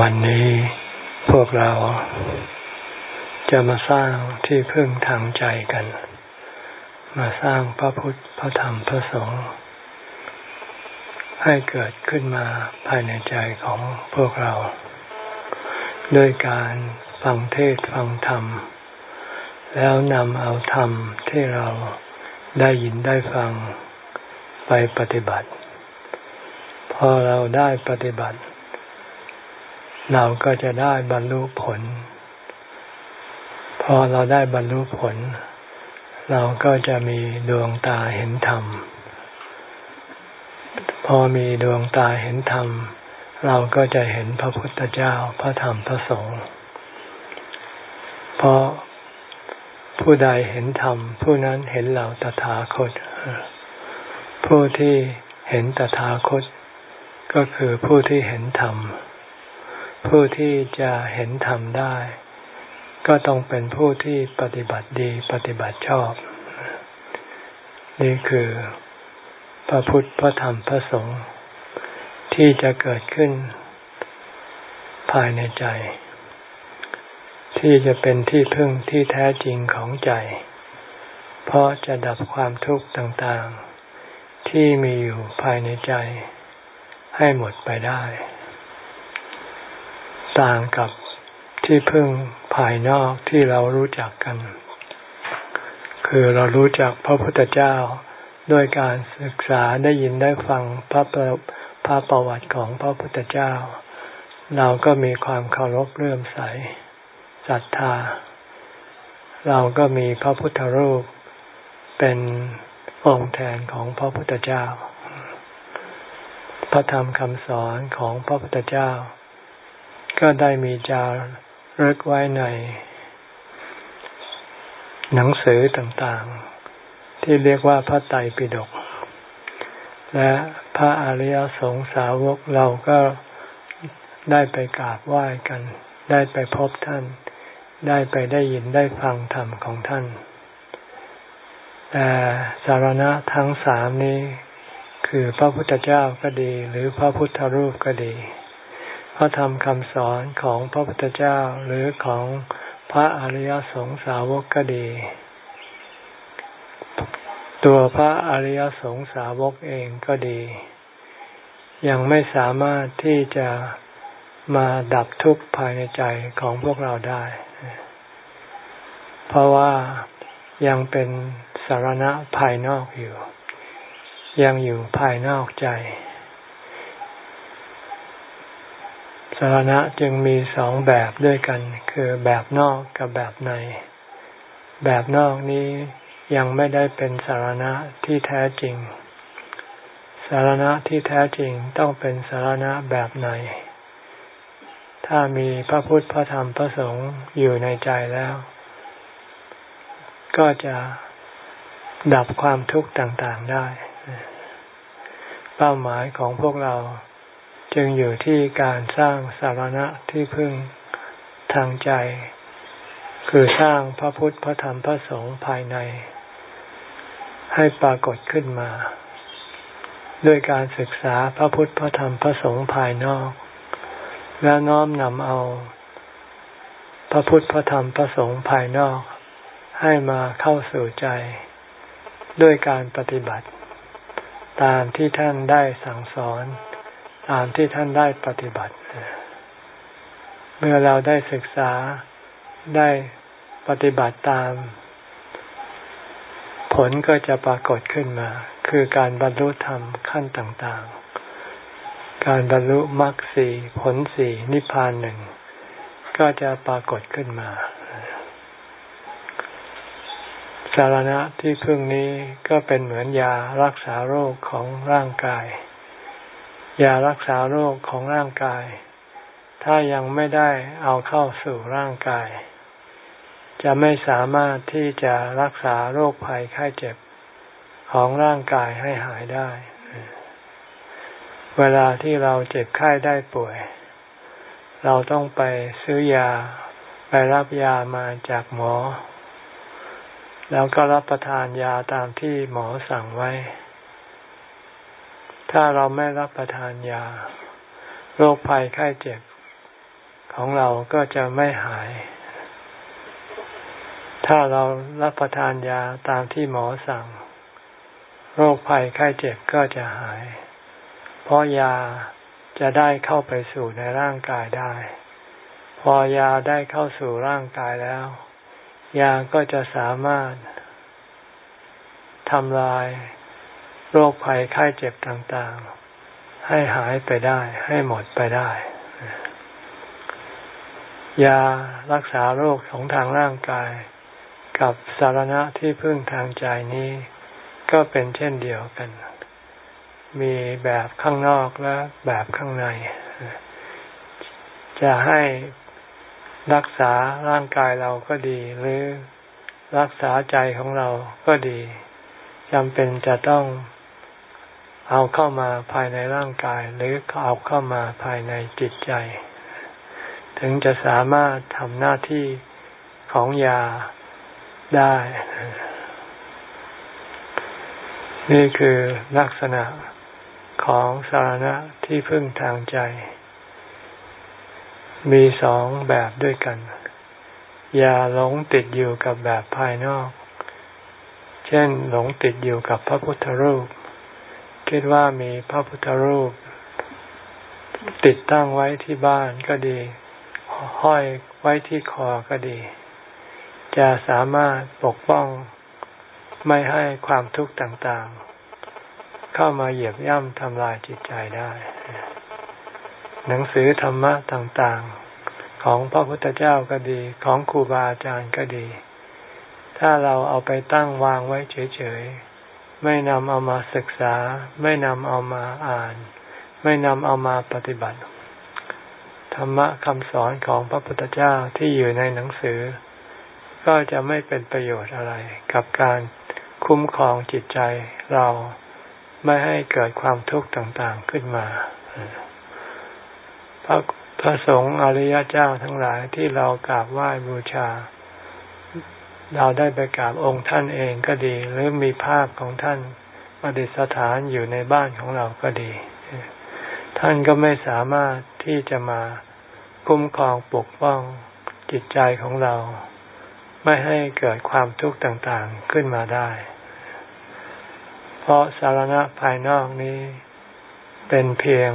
วันนี้พวกเราจะมาสร้างที่พึ่งทางใจกัน มาสร้างพระพุทธ พระธรรม พระสงฆ์ให้เกิดขึ้นมาภายในใจของพวกเรา ด้วยการฟังเทศฟังธรรม แล้วนำเอาธรรมที่เราได้ยินได้ฟังไปปฏิบัติ พอเราได้ปฏิบัติ เราก็จะได้บรรลุผล พอเราได้บรรลุผล เราก็จะมีดวงตาเห็นธรรม พอมีดวงตาเห็นธรรม เราก็จะเห็นพระพุทธเจ้าพระธรรมพระสงฆ์เพราะผู้ใดเห็นธรรม ผู้นั้นเห็นเราตถาคต ผู้ที่เห็นตถาคต ก็คือผู้ที่เห็นธรรม ผู้ที่จะเห็นธรรมได้ ก็ต้องเป็นผู้ที่ปฏิบัติดีปฏิบัติชอบ นี่คือ พระพุทธพระธรรมพระสงฆ์ที่จะเกิดขึ้น ภายในใจ ที่จะเป็นที่พึ่งที่แท้จริงของใจ เพราะจะดับความทุกข์ต่างๆ ที่มีอยู่ภายในใจ ให้หมดไปได้ ต่างกับที่พึ่งภายนอกที่เรารู้จักกัน คือเรารู้จักพระพุทธเจ้าด้วยการศึกษาได้ยินได้ฟังพระประพระประวัติของพระพุทธเจ้า เราก็มีความเคารพเลื่อมใสศรัทธา เราก็มีพระพุทธรูปเป็นองค์แทนของพระพุทธเจ้า พระธรรมคำสอนของพระพุทธเจ้า ก็ได้มีจารึกไว้ใน หนังสือต่างๆ ที่เรียกว่าพระไตรปิฎกและพระอริยสงสาวกเราก็ได้ไปกราบไหว้กัน ได้ไปพบท่าน ได้ไปได้ยินได้ฟังธรรมของท่านแต่สารณะทั้งสามนี้ คือพระพุทธเจ้าก็ดี หรือพระพุทธรูปก็ดี พระธรรมคำสอนของพระพุทธเจ้าหรือของพระอริยสงสาวกก็ดี ตัวพระอริยสงสาวกเองก็ดี ยังไม่สามารถที่จะมาดับทุกข์ภายในใจของพวกเราได้ เพราะว่ายังเป็นสารณะภายนอกอยู่ ยังอยู่ภายนอกใจ สารณะจึงมีสองแบบด้วยกัน คือแบบนอกกับแบบใน แบบนอกนี้ยังไม่ได้เป็นสารณะที่แท้จริง สารณะที่แท้จริงต้องเป็นสารณะแบบใน ถ้ามีพระพุทธพระธรรมพระสงฆ์อยู่ในใจแล้ว ก็จะดับความทุกข์ต่างๆได้ เป้าหมายของพวกเรา จึงอยู่ที่การสร้างสารณะที่พึ่งทางใจ คือสร้างพระพุทธพระธรรมพระสงฆ์ภายใน ให้ปรากฏขึ้นมา ด้วยการศึกษาพระพุทธพระธรรมพระสงฆ์ภายนอก และน้อมนำเอา พระพุทธพระธรรมพระสงฆ์ภายนอก ให้มาเข้าสู่ใจ ด้วยการปฏิบัติ ตามที่ท่านได้สั่งสอน ตามที่ท่านได้ปฏิบัติ เมื่อเราได้ศึกษาได้ปฏิบัติตาม ผลก็จะปรากฏขึ้นมา คือการบรรลุธรรมขั้นต่างๆ การบรรลุมรรคสี่ผลสี่นิพพานหนึ่งก็จะปรากฏขึ้นมา สารณะที่พึ่งนี้ก็เป็นเหมือนยารักษาโรคของร่างกาย ยารักษาโรคของร่างกาย ถ้ายังไม่ได้เอาเข้าสู่ร่างกาย จะไม่สามารถที่จะรักษาโรคภัยไข้เจ็บของร่างกายให้หายได้ เวลาที่เราเจ็บไข้ได้ป่วย เราต้องไปซื้อยา ไปรับยามาจากหมอ แล้วก็รับประทานยาตามที่หมอสั่งไว้ ถ้าเราไม่รับประทานยา โรคภัยไข้เจ็บของเราก็จะไม่หาย ถ้าเรารับประทานยาตามที่หมอสั่ง โรคภัยไข้เจ็บก็จะหาย เพราะยาจะได้เข้าไปสู่ในร่างกายได้ พอยาได้เข้าสู่ร่างกายแล้ว ยาก็จะสามารถทำลาย โรคภัยไข้เจ็บต่างๆ ให้หายไปได้ ให้หมดไปได้ยารักษาโรคของทางร่างกาย กับสารณะที่พึ่งทางใจนี้ ก็เป็นเช่นเดียวกัน มีแบบข้างนอกและแบบข้างใน จะให้รักษาร่างกายเราก็ดี หรือรักษาใจของเราก็ดีจำเป็นจะต้อง เอาเข้ามาภายในร่างกาย หรือเอาเข้ามาภายในจิตใจ ถึงจะสามารถทำหน้าที่ของยาได้ นี่คือลักษณะของสารณะที่พึ่งทางใจ มีสองแบบด้วยกัน อย่าหลงติดอยู่กับแบบภายนอก เช่นหลงติดอยู่กับพระพุทธรูป คิดว่ามีพระพุทธรูป ติดตั้งไว้ที่บ้านก็ดี ห้อยไว้ที่คอก็ดี จะสามารถปกป้องไม่ให้ความทุกข์ต่างๆ เข้ามาเหยียบย่ำทำลายจิตใจได้ หนังสือธรรมะต่างๆ ของพระพุทธเจ้าก็ดี ของครูบาอาจารย์ก็ดี ถ้าเราเอาไปตั้งวางไว้เฉยๆ ไม่นำเอามาศึกษา ไม่นำเอามาอ่าน ไม่นำเอามาปฏิบัติ ธรรมะคำสอนของพระพุทธเจ้าที่อยู่ในหนังสือ ก็จะไม่เป็นประโยชน์อะไรกับการคุ้มครองจิตใจเราไม่ให้เกิดความทุกข์ต่างๆขึ้นมา พระพระสงฆ์อริยเจ้าทั้งหลายที่เรากราบไหว้บูชา เราได้ไปกราบองค์ท่านเองก็ดี หรือมีภาพของท่านประดิษฐานอยู่ในบ้านของเราก็ดี ท่านก็ไม่สามารถที่จะมาคุ้มครองปกป้องจิตใจของเรา ไม่ให้เกิดความทุกข์ต่างๆขึ้นมาได้ เพราะสารณะภายนอกนี้ เป็นเพียง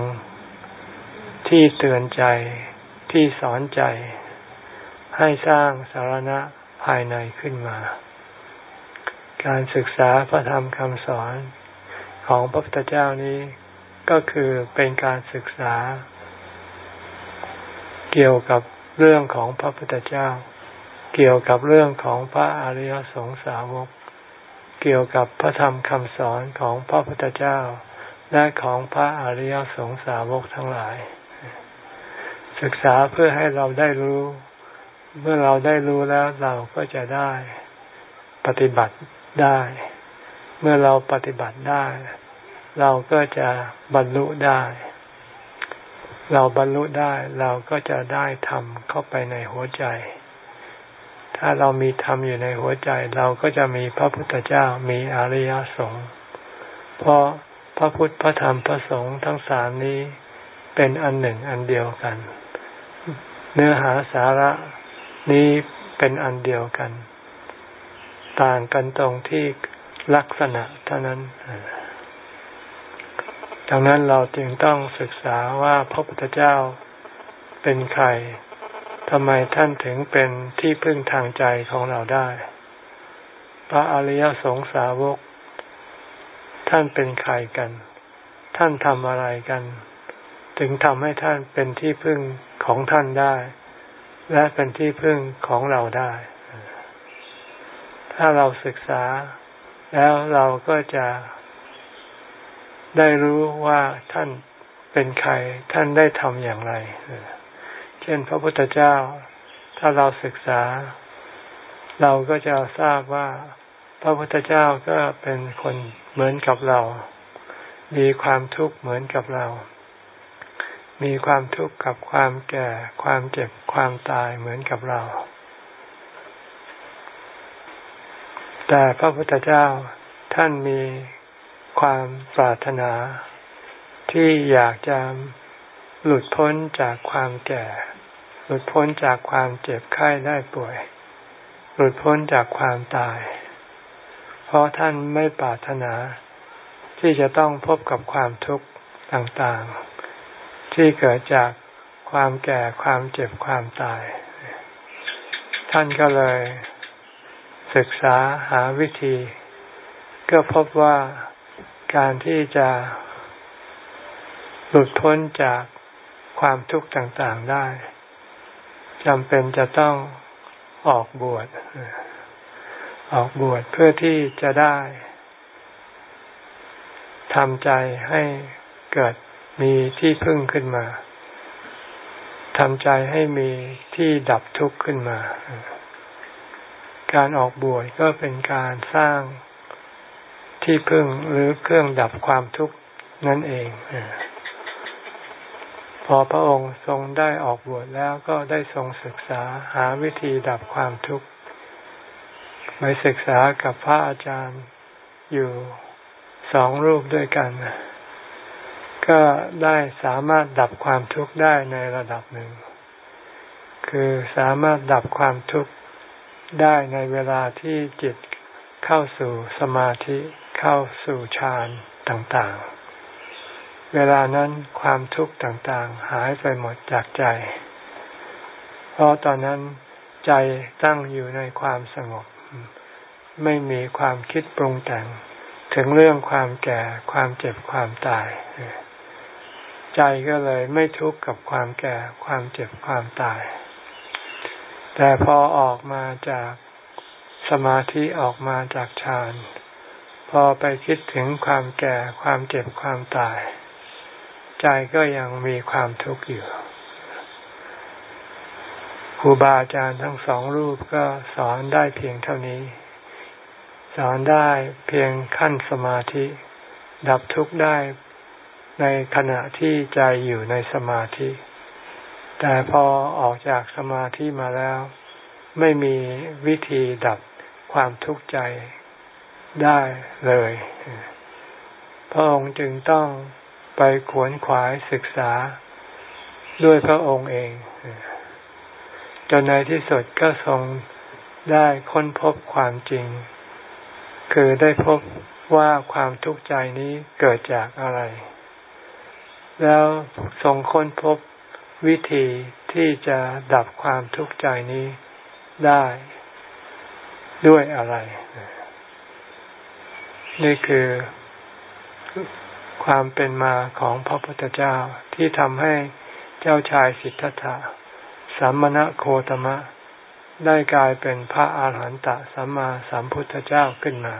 ที่เตือนใจที่สอนใจ ให้สร้างสารณะ ภายในขึ้นมา การศึกษาพระธรรมคำสอนของพระพุทธเจ้านี้ก็คือเป็นการศึกษา เกี่ยวกับเรื่องของพระพุทธเจ้า เกี่ยวกับเรื่องของพระอริยสงสาวก เกี่ยวกับพระธรรมคำสอนของพระพุทธเจ้า และของพระอริยสงสาวกทั้งหลาย ศึกษาเพื่อให้เราได้รู้ เมื่อเราได้รู้แล้วเราก็จะได้ปฏิบัติได้ เมื่อเราปฏิบัติได้ เราก็จะบรรลุได้ เราบรรลุได้เราก็จะได้ทำเข้าไปในหัวใจ ถ้าเรามีธรรมอยู่ในหัวใจ เราก็จะมีพระพุทธเจ้ามีอริยสงฆ์เพราะพระพุทธพระธรรมพระสงฆ์ทั้งสามนี้เป็นอันหนึ่งอันเดียวกัน เนื้อหาสาระ นี้เป็นอันเดียวกัน ต่างกันตรงที่ลักษณะเท่านั้น ดังนั้นเราจึงต้องศึกษาว่าพระพุทธเจ้าเป็นใครทำไมท่านถึงเป็นที่พึ่งทางใจของเราได้ พระอริยสงสาวก ท่านเป็นใครกัน ท่านทำอะไรกัน ถึงทำให้ท่านเป็นที่พึ่งของท่านได้ และเป็นที่พึ่งของเราได้ ถ้าเราศึกษา แล้วเราก็จะได้รู้ว่าท่านเป็นใคร ท่านได้ทำอย่างไร เช่นพระพุทธเจ้า ถ้าเราศึกษา เราก็จะทราบว่า พระพุทธเจ้าก็เป็นคนเหมือนกับเรา มีความทุกข์เหมือนกับเรา มีความทุกข์กับความแก่ ความเจ็บความตายเหมือนกับเรา แต่พระพุทธเจ้าท่านมีความปรารถนา ที่อยากจะหลุดพ้นจากความแก่ หลุดพ้นจากความเจ็บไข้ได้ป่วย หลุดพ้นจากความตาย เพราะท่านไม่ปรารถนา ที่จะต้องพบกับความทุกข์ต่างๆ ที่เกิดจากความแก่ความเจ็บความตาย ท่านก็เลย ศึกษาหาวิธี ก็พบว่าการที่จะหลุดพ้นจากความทุกข์ต่างๆได้จำเป็นจะต้องออกบวชออกบวชเพื่อที่จะได้ทำใจให้เกิด มีที่พึ่งขึ้นมาทำใจให้มีที่ดับทุกข์ขึ้นมา การออกบวชก็เป็นการสร้างที่พึ่งหรือเครื่องดับความทุกข์นั่นเองพอพระองค์ทรงได้ออกบวชแล้วก็ได้ทรงศึกษาหาวิธีดับความทุกข์ไปศึกษากับพระอาจารย์อยู่สองรูปด้วยกัน ก็ได้สามารถดับความทุกข์ได้ในระดับหนึ่ง คือสามารถดับความทุกข์ได้ในเวลาที่จิตเข้าสู่สมาธิเข้าสู่ฌานต่างๆ เวลานั้นความทุกข์ต่างๆ หายไปหมดจากใจ เพราะตอนนั้นใจตั้งอยู่ในความสงบ ไม่มีความคิดปรุงแต่งถึงเรื่องความแก่ความเจ็บความตาย ใจก็เลยไม่ทุกข์กับความแก่ความเจ็บความตาย แต่พอออกมาจากสมาธิออกมาจากฌานพอไปคิดถึงความแก่ความเจ็บความตาย ใจก็ยังมีความทุกข์อยู่ครูบาอาจารย์ทั้งสองรูปก็สอนได้เพียงเท่านี้ สอนได้เพียงขั้นสมาธิ ดับทุกข์ได้ ในขณะที่ใจอยู่ในสมาธิ แต่พอออกจากสมาธิมาแล้ว ไม่มีวิธีดับความทุกข์ใจได้เลย พระองค์จึงต้องไปขวนขวายศึกษาด้วยพระองค์เอง จนในที่สุดก็ทรงได้ค้นพบความจริง คือได้พบว่าความทุกข์ใจนี้เกิดจากอะไร แล้วทรงค้นพบวิธีที่จะดับความทุกข์ใจนี้ได้ด้วยอะไร นี่คือความเป็นมาของพระพุทธเจ้าที่ทำให้เจ้าชายสิทธัตถะสัมมณโคตมะ ได้กลายเป็นพระอาหารหันตสัมมาสัมพุทธเจ้าขึ้นมา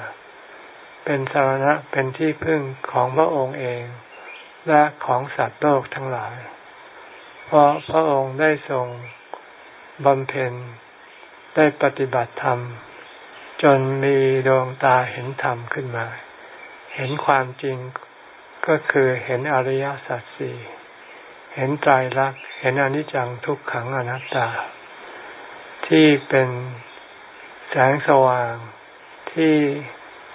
เป็นสารณะเป็นที่พึ่งของพระองค์เอง และของสัตว์โลกทั้งหลาย เพราะพระองค์ได้ทรงบำเพ็ญได้ปฏิบัติธรรม จนมีดวงตาเห็นธรรมขึ้นมา เห็นความจริงก็คือเห็นอริยสัจสี่เห็นใจรักเห็นอนิจจังทุกขังอนัตตา ที่เป็นแสงสว่างที่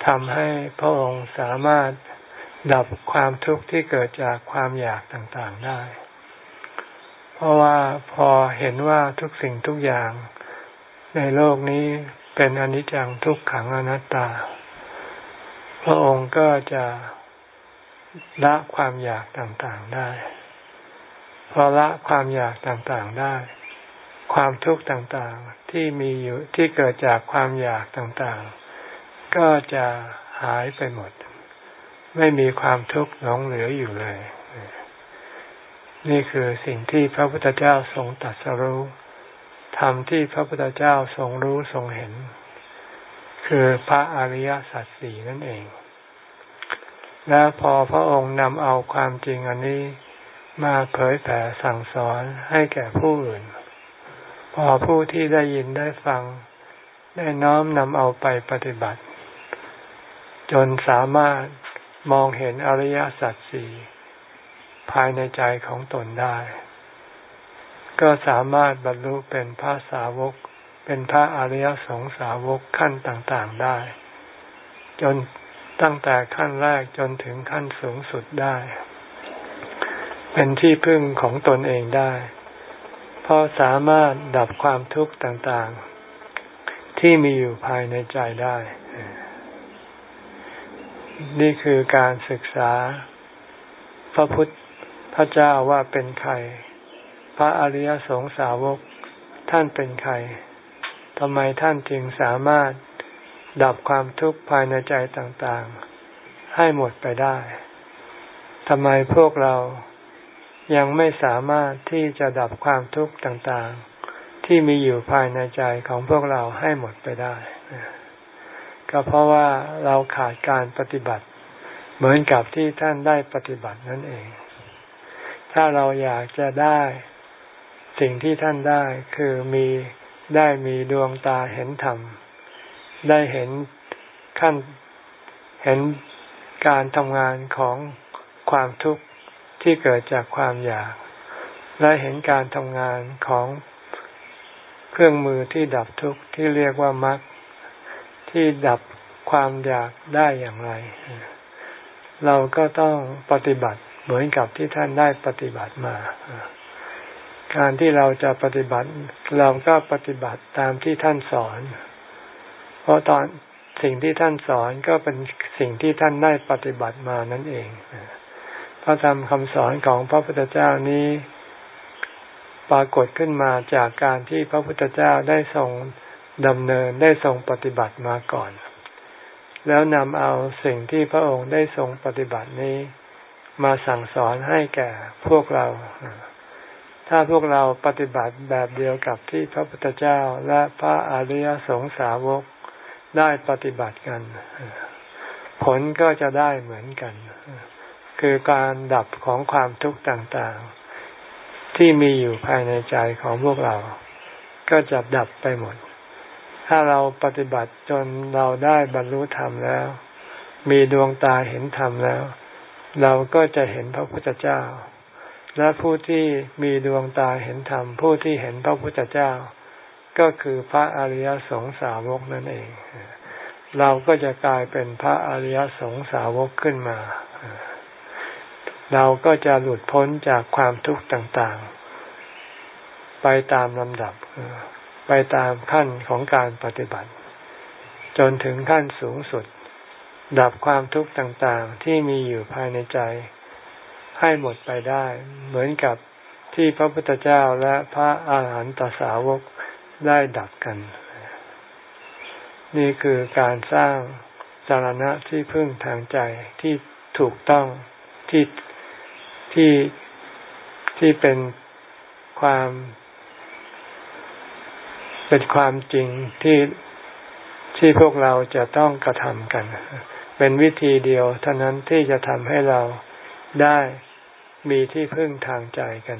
ทำให้พระองค์สามารถ ดับความทุกข์ที่เกิดจากความอยากต่างๆได้ เพราะว่าพอเห็นว่าทุกสิ่งทุกอย่างในโลกนี้เป็นอนิจจังทุกขังอนัตตา พระองค์ก็จะละความอยากต่างๆได้ พอละความอยากต่างๆได้ ความทุกข์ต่างๆที่มีอยู่ที่เกิดจากความอยากต่างๆ ก็จะหายไปหมด ไม่มีความทุกข์หลงเหลืออยู่เลย นี่คือสิ่งที่พระพุทธเจ้าทรงตรัสรู้ธรรมที่พระพุทธเจ้าทรงรู้ทรงเห็น คือพระอริยสัจสี่นั่นเอง และพอพระองค์นำเอาความจริงอันนี้มาเผยแผ่สั่งสอนให้แก่ผู้อื่น พอผู้ที่ได้ยินได้ฟัง ได้น้อมนำเอาไปปฏิบัติ จนสามารถ มองเห็นอริยสัจสี่ภายในใจของตนได้ ก็สามารถบรรลุเป็นพระสาวก เป็นพระอริยสงสาวกขั้นต่างๆได้ จนตั้งแต่ขั้นแรกจนถึงขั้นสูงสุดได้ เป็นที่พึ่งของตนเองได้ เพราะสามารถดับความทุกข์ต่างๆ ที่มีอยู่ภายในใจได้ นี่คือการศึกษา พระพุทธพระเจ้าว่าเป็นใคร พระอริยสงสาวกท่านเป็นใครทำไมท่านจึงสามารถดับความทุกข์ภายในใจต่างๆ ให้หมดไปได้ทำไมพวกเรายังไม่สามารถที่จะดับความทุกข์ต่างๆ ที่มีอยู่ภายในใจของพวกเราให้หมดไปได้ ก็เพราะว่าเราขาดการปฏิบัติ เหมือนกับที่ท่านได้ปฏิบัตินั่นเอง ถ้าเราอยากจะได้สิ่งที่ท่านได้คือมีได้มีดวงตาเห็นธรรม ได้เห็นขั้นเห็นการทำงานของความทุกข์ที่เกิดจากความอยาก และเห็นการทำงานของเครื่องมือที่ดับทุกข์ที่เรียกว่ามรรค ที่ดับความอยากได้อย่างไร เราก็ต้องปฏิบัติเหมือนกับที่ท่านได้ปฏิบัติมาการที่เราจะปฏิบัติ เราก็ปฏิบัติตามที่ท่านสอน เพราะตอนสิ่งที่ท่านสอนก็เป็นสิ่งที่ท่านได้ปฏิบัติมานั่นเองพระธรรมคำสอนของพระพุทธเจ้านี้ ปรากฏขึ้นมาจากการที่พระพุทธเจ้าได้ทรง ดำเนินได้ทรงปฏิบัติมาก่อน แล้วนำเอาสิ่งที่พระองค์ได้ทรงปฏิบัตินี้ มาสั่งสอนให้แก่พวกเรา ถ้าพวกเราปฏิบัติแบบเดียวกับที่พระพุทธเจ้าและพระอริยสงสาวกได้ปฏิบัติกัน ผลก็จะได้เหมือนกัน คือการดับของความทุกข์ต่างๆ ที่มีอยู่ภายในใจของพวกเรา ก็จะดับไปหมด ถ้าเราปฏิบัติจนเราได้บรรลุธรรมแล้ว มีดวงตาเห็นธรรมแล้ว เราก็จะเห็นพระพุทธเจ้า และผู้ที่มีดวงตาเห็นธรรม ผู้ที่เห็นพระพุทธเจ้า ก็คือพระอริยสงสาวกนั่นเอง เราก็จะกลายเป็นพระอริยสงสาวกขึ้นมา เราก็จะหลุดพ้นจากความทุกข์ต่างๆ ไปตามลำดับ ไปตามขั้นของการปฏิบัติ จนถึงขั้นสูงสุด ดับความทุกข์ต่างๆที่มีอยู่ภายในใจ ให้หมดไปได้ เหมือนกับที่พระพุทธเจ้าและพระอาหารหันตสาวกได้ดับกัน นี่คือการสร้างสารณะที่พึ่งทางใจที่ถูกต้องที่ที่ที่เป็นความ เป็นความจริงที่ที่พวกเราจะต้องกระทำกัน เป็นวิธีเดียวเท่านั้นที่จะทำให้เราได้มีที่พึ่งทางใจกัน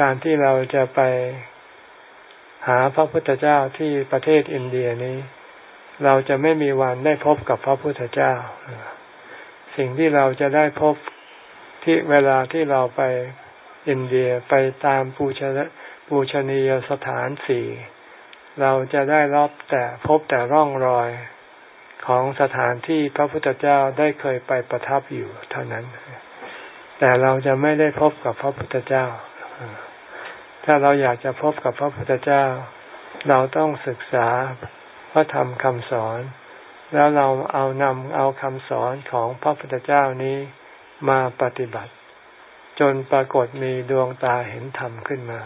การที่เราจะไปหาพระพุทธเจ้าที่ประเทศอินเดียนี้ เราจะไม่มีวันได้พบกับพระพุทธเจ้า สิ่งที่เราจะได้พบที่เวลาที่เราไปอินเดียไปตามปูชน ปูชนียสถานสี่เราจะได้รับแต่พบแต่ร่องรอยของสถานที่พระพุทธเจ้าได้เคยไปประทับอยู่เท่านั้น แต่เราจะไม่ได้พบกับพระพุทธเจ้า ถ้าเราอยากจะพบกับพระพุทธเจ้า เราต้องศึกษาพระธรรมคำสอน แล้วเราเอานำเอาคำสอนของพระพุทธเจ้านี้มาปฏิบัติ จนปรากฏมีดวงตาเห็นธรรมขึ้นมา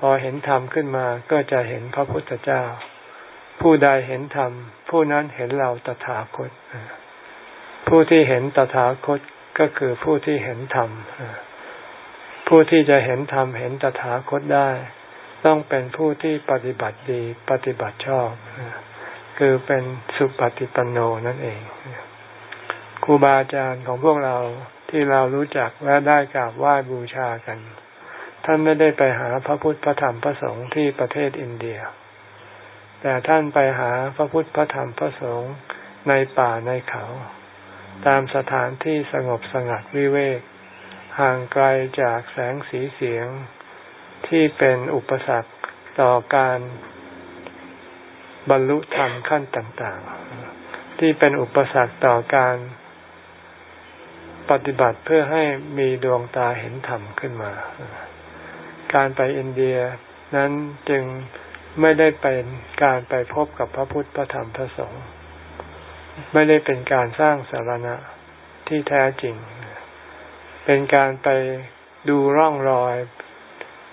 พอเห็นธรรมขึ้นมาก็จะเห็นพระพุทธเจ้า ผู้ใดเห็นธรรม ผู้นั้นเห็นเราตถาคต ผู้ที่เห็นตถาคตก็คือผู้ที่เห็นธรรม ผู้ที่จะเห็นธรรมเห็นตถาคตได้ ต้องเป็นผู้ที่ปฏิบัติดีปฏิบัติชอบ คือเป็นสุปฏิปันโนนั่นเองครูบาอาจารย์ของพวกเราที่เรารู้จักและได้กราบไหว้บูชากัน ท่านไม่ได้ไปหาพระพุทธพระธรรมพระสงฆ์ที่ประเทศอินเดีย แต่ท่านไปหาพระพุทธพระธรรมพระสงฆ์ในป่าในเขา ตามสถานที่สงบสงัดวิเวก ห่างไกลจากแสงสีเสียงที่เป็นอุปสรรคต่อการบรรลุธรรมขั้นต่าง ๆ ที่เป็นอุปสรรคต่อการปฏิบัติเพื่อให้มีดวงตาเห็นธรรมขึ้นมา การไปอินเดียนั้นจึงไม่ได้เป็นการไปพบกับพระพุทธพระธรรมพระสงฆ์ไม่ได้เป็นการสร้างสารณะที่แท้จริง เป็นการไปดูร่องรอย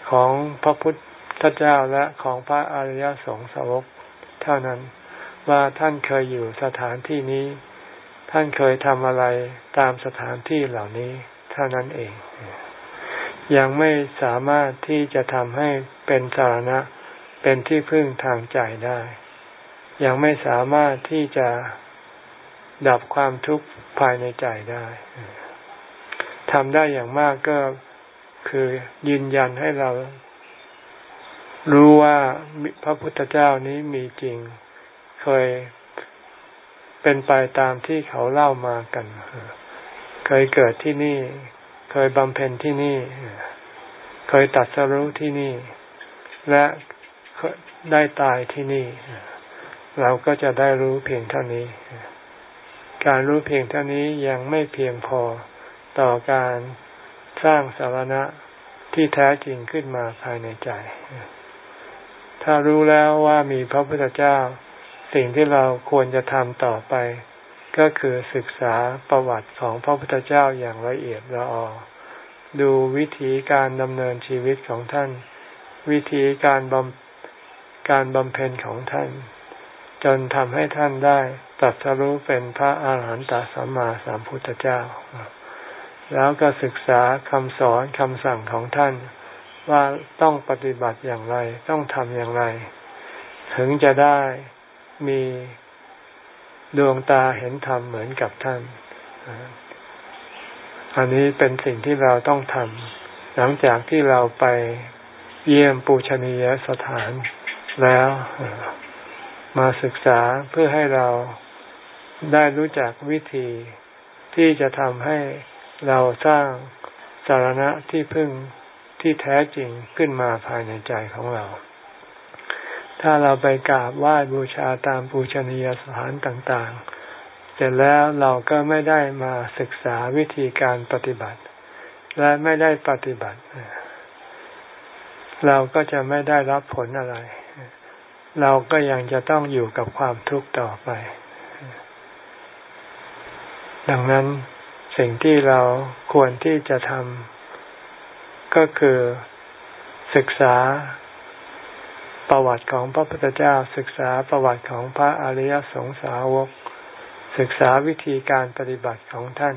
ของพระพุทธเจ้าและของพระอริยสงฆ์สาวกเท่านั้นว่าท่านเคยอยู่สถานที่นี้ ท่านเคยทำอะไรตามสถานที่เหล่านี้เท่านั้นเอง ยังไม่สามารถที่จะทำให้เป็นสาระเป็นที่พึ่งทางใจได้ ยังไม่สามารถที่จะดับความทุกข์ภายในใจได้ทำได้อย่างมากก็คือยืนยันให้เรารู้ว่าพระพุทธเจ้านี้มีจริง เคยเป็นไปตามที่เขาเล่ามากัน เคยเกิดที่นี่ ยบำเพ็ญที่นี่ เคยตัดสรู้ที่นี่ และได้ตายที่นี่ เราก็จะได้รู้เพียงเท่านี้ การรู้เพียงเท่านี้ยังไม่เพียงพอต่อการสร้างสารณะที่แท้จริงขึ้นมาภายในใจ ถ้ารู้แล้วว่ามีพระพุทธเจ้า สิ่งที่เราควรจะทำต่อไป ก็คือศึกษาประวัติของพระพุทธเจ้าอย่างละเอียดละออดูวิธีการดำเนินชีวิตของท่าน วิธีการบำการบำเพ็ญของท่าน จนทำให้ท่านได้ตัดสรู้เป็นพระอาหารหันตสัมมาสัมพุทธเจ้า แล้วก็ศึกษาคำสอนคำสั่งของท่าน ว่าต้องปฏิบัติอย่างไร ต้องทำอย่างไร ถึงจะได้มี ดวงตาเห็นธรรมเหมือนกับท่าน อันนี้เป็นสิ่งที่เราต้องทำหลังจากที่เราไปเยี่ยมปูชนียสถานแล้วมาศึกษาเพื่อให้เราได้รู้จักวิธีที่จะทำให้เราสร้างสารณะที่พึ่งที่แท้จริงขึ้นมาภายในใจของเรา ถ้าเราไปกราบไหว้บูชาตามปูชนียสถานต่างๆ เสร็จแล้วเราก็ไม่ได้มาศึกษาวิธีการปฏิบัติ และไม่ได้ปฏิบัติ เราก็จะไม่ได้รับผลอะไร เราก็ยังจะต้องอยู่กับความทุกข์ต่อไป ดังนั้นสิ่งที่เราควรที่จะทำก็คือศึกษา ประวัติของพระพุทธเจ้า ศึกษาประวัติของพระอริยสงสาวก ศึกษาวิธีการปฏิบัติของท่าน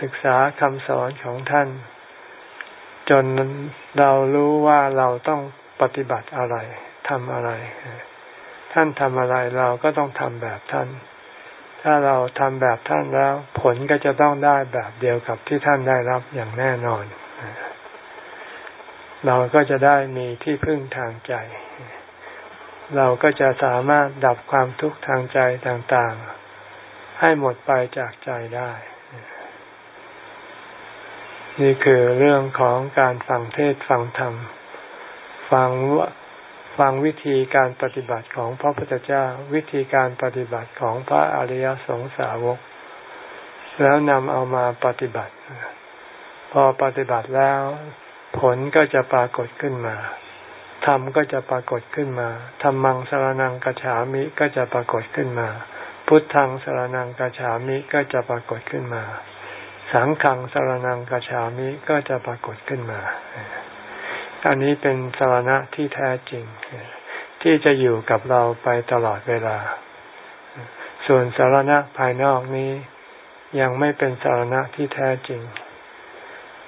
ศึกษาคำสอนของท่าน จนเรารู้ว่าเราต้องปฏิบัติอะไรทำอะไร ท่านทำอะไรเราก็ต้องทำแบบท่าน ถ้าเราทำแบบท่านแล้ว ผลก็จะต้องได้แบบเดียวกับที่ท่านได้รับอย่างแน่นอน เราก็จะได้มีที่พึ่งทางใจ เราก็จะสามารถดับความทุกข์ทางใจต่างๆ ให้หมดไปจากใจได้ นี่คือเรื่องของการฟังเทศฟังธรรม ฟังว่าฟังวิธีการปฏิบัติของพระพุทธเจ้า วิธีการปฏิบัติของพระอริยสงสาวก แล้วนำเอามาปฏิบัติ พอปฏิบัติแล้ว ผลก็จะปรากฏขึ้นมาธรรมก็จะปรากฏขึ้นมาธรรมังสารนังกัจฉามิก็จะปรากฏขึ้นมา พุทธังสารนังกัจฉามิก็จะปรากฏขึ้นมา สังฆังสารนังกัจฉามิก็จะปรากฏขึ้นมา อันนี้เป็นสารณะที่แท้จริง ที่จะอยู่กับเราไปตลอดเวลา ส่วนสารณะภายนอกนี้ ยังไม่เป็นสารณะที่แท้จริง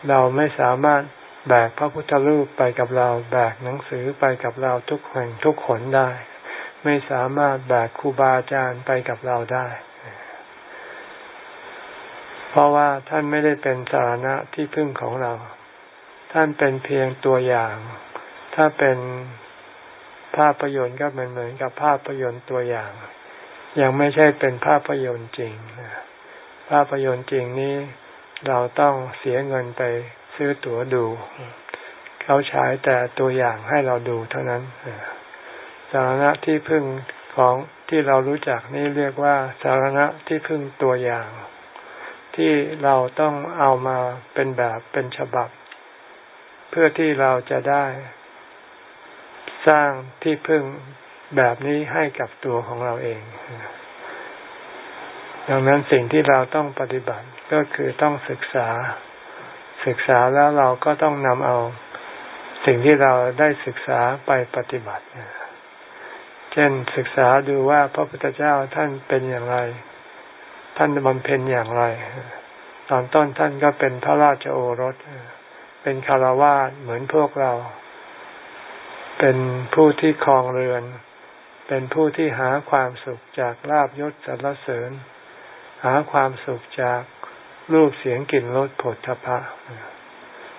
เราไม่สามารถ แบกพระพุทธรูปไปกับเรา แบกหนังสือไปกับเราทุกแห่งทุกขนได้ ไม่สามารถแบกครูบาอาจารย์ไปกับเราได้ เพราะว่าท่านไม่ได้เป็นสารณะที่พึ่งของเรา ท่านเป็นเพียงตัวอย่าง ถ้าเป็นภาพยนตร์ก็เหมือนเหมือนกับภาพยนตร์ตัวอย่าง ยังไม่ใช่เป็นภาพยนตร์จริงภาพยนตร์จริงนี้เราต้องเสียเงินไป ซื้อตั๋วดู เขาฉายแต่ตัวอย่างให้เราดูเท่านั้นสาระที่พึ่งของที่เรารู้จักนี่เรียกว่าสาระที่พึ่งตัวอย่าง ที่เราต้องเอามาเป็นแบบเป็นฉบับ เพื่อที่เราจะได้ สร้างที่พึ่งแบบนี้ให้กับตัวของเราเอง ดังนั้นสิ่งที่เราต้องปฏิบัติก็คือต้องศึกษา ศึกษาแล้วเราก็ต้องนำเอาสิ่งที่เราได้ศึกษาไปปฏิบัติ เช่นศึกษาดูว่าพระพุทธเจ้าท่านเป็นอย่างไร ท่านบำเพ็ญอย่างไร ตอนต้นท่านก็เป็นพระราชโอรส เป็นคารวาสเหมือนพวกเรา เป็นผู้ที่ครองเรือน เป็นผู้ที่หาความสุขจากลาบยศสรรเสริญ หาความสุขจาก รูปเสียงกลิ่นรสผลทพะ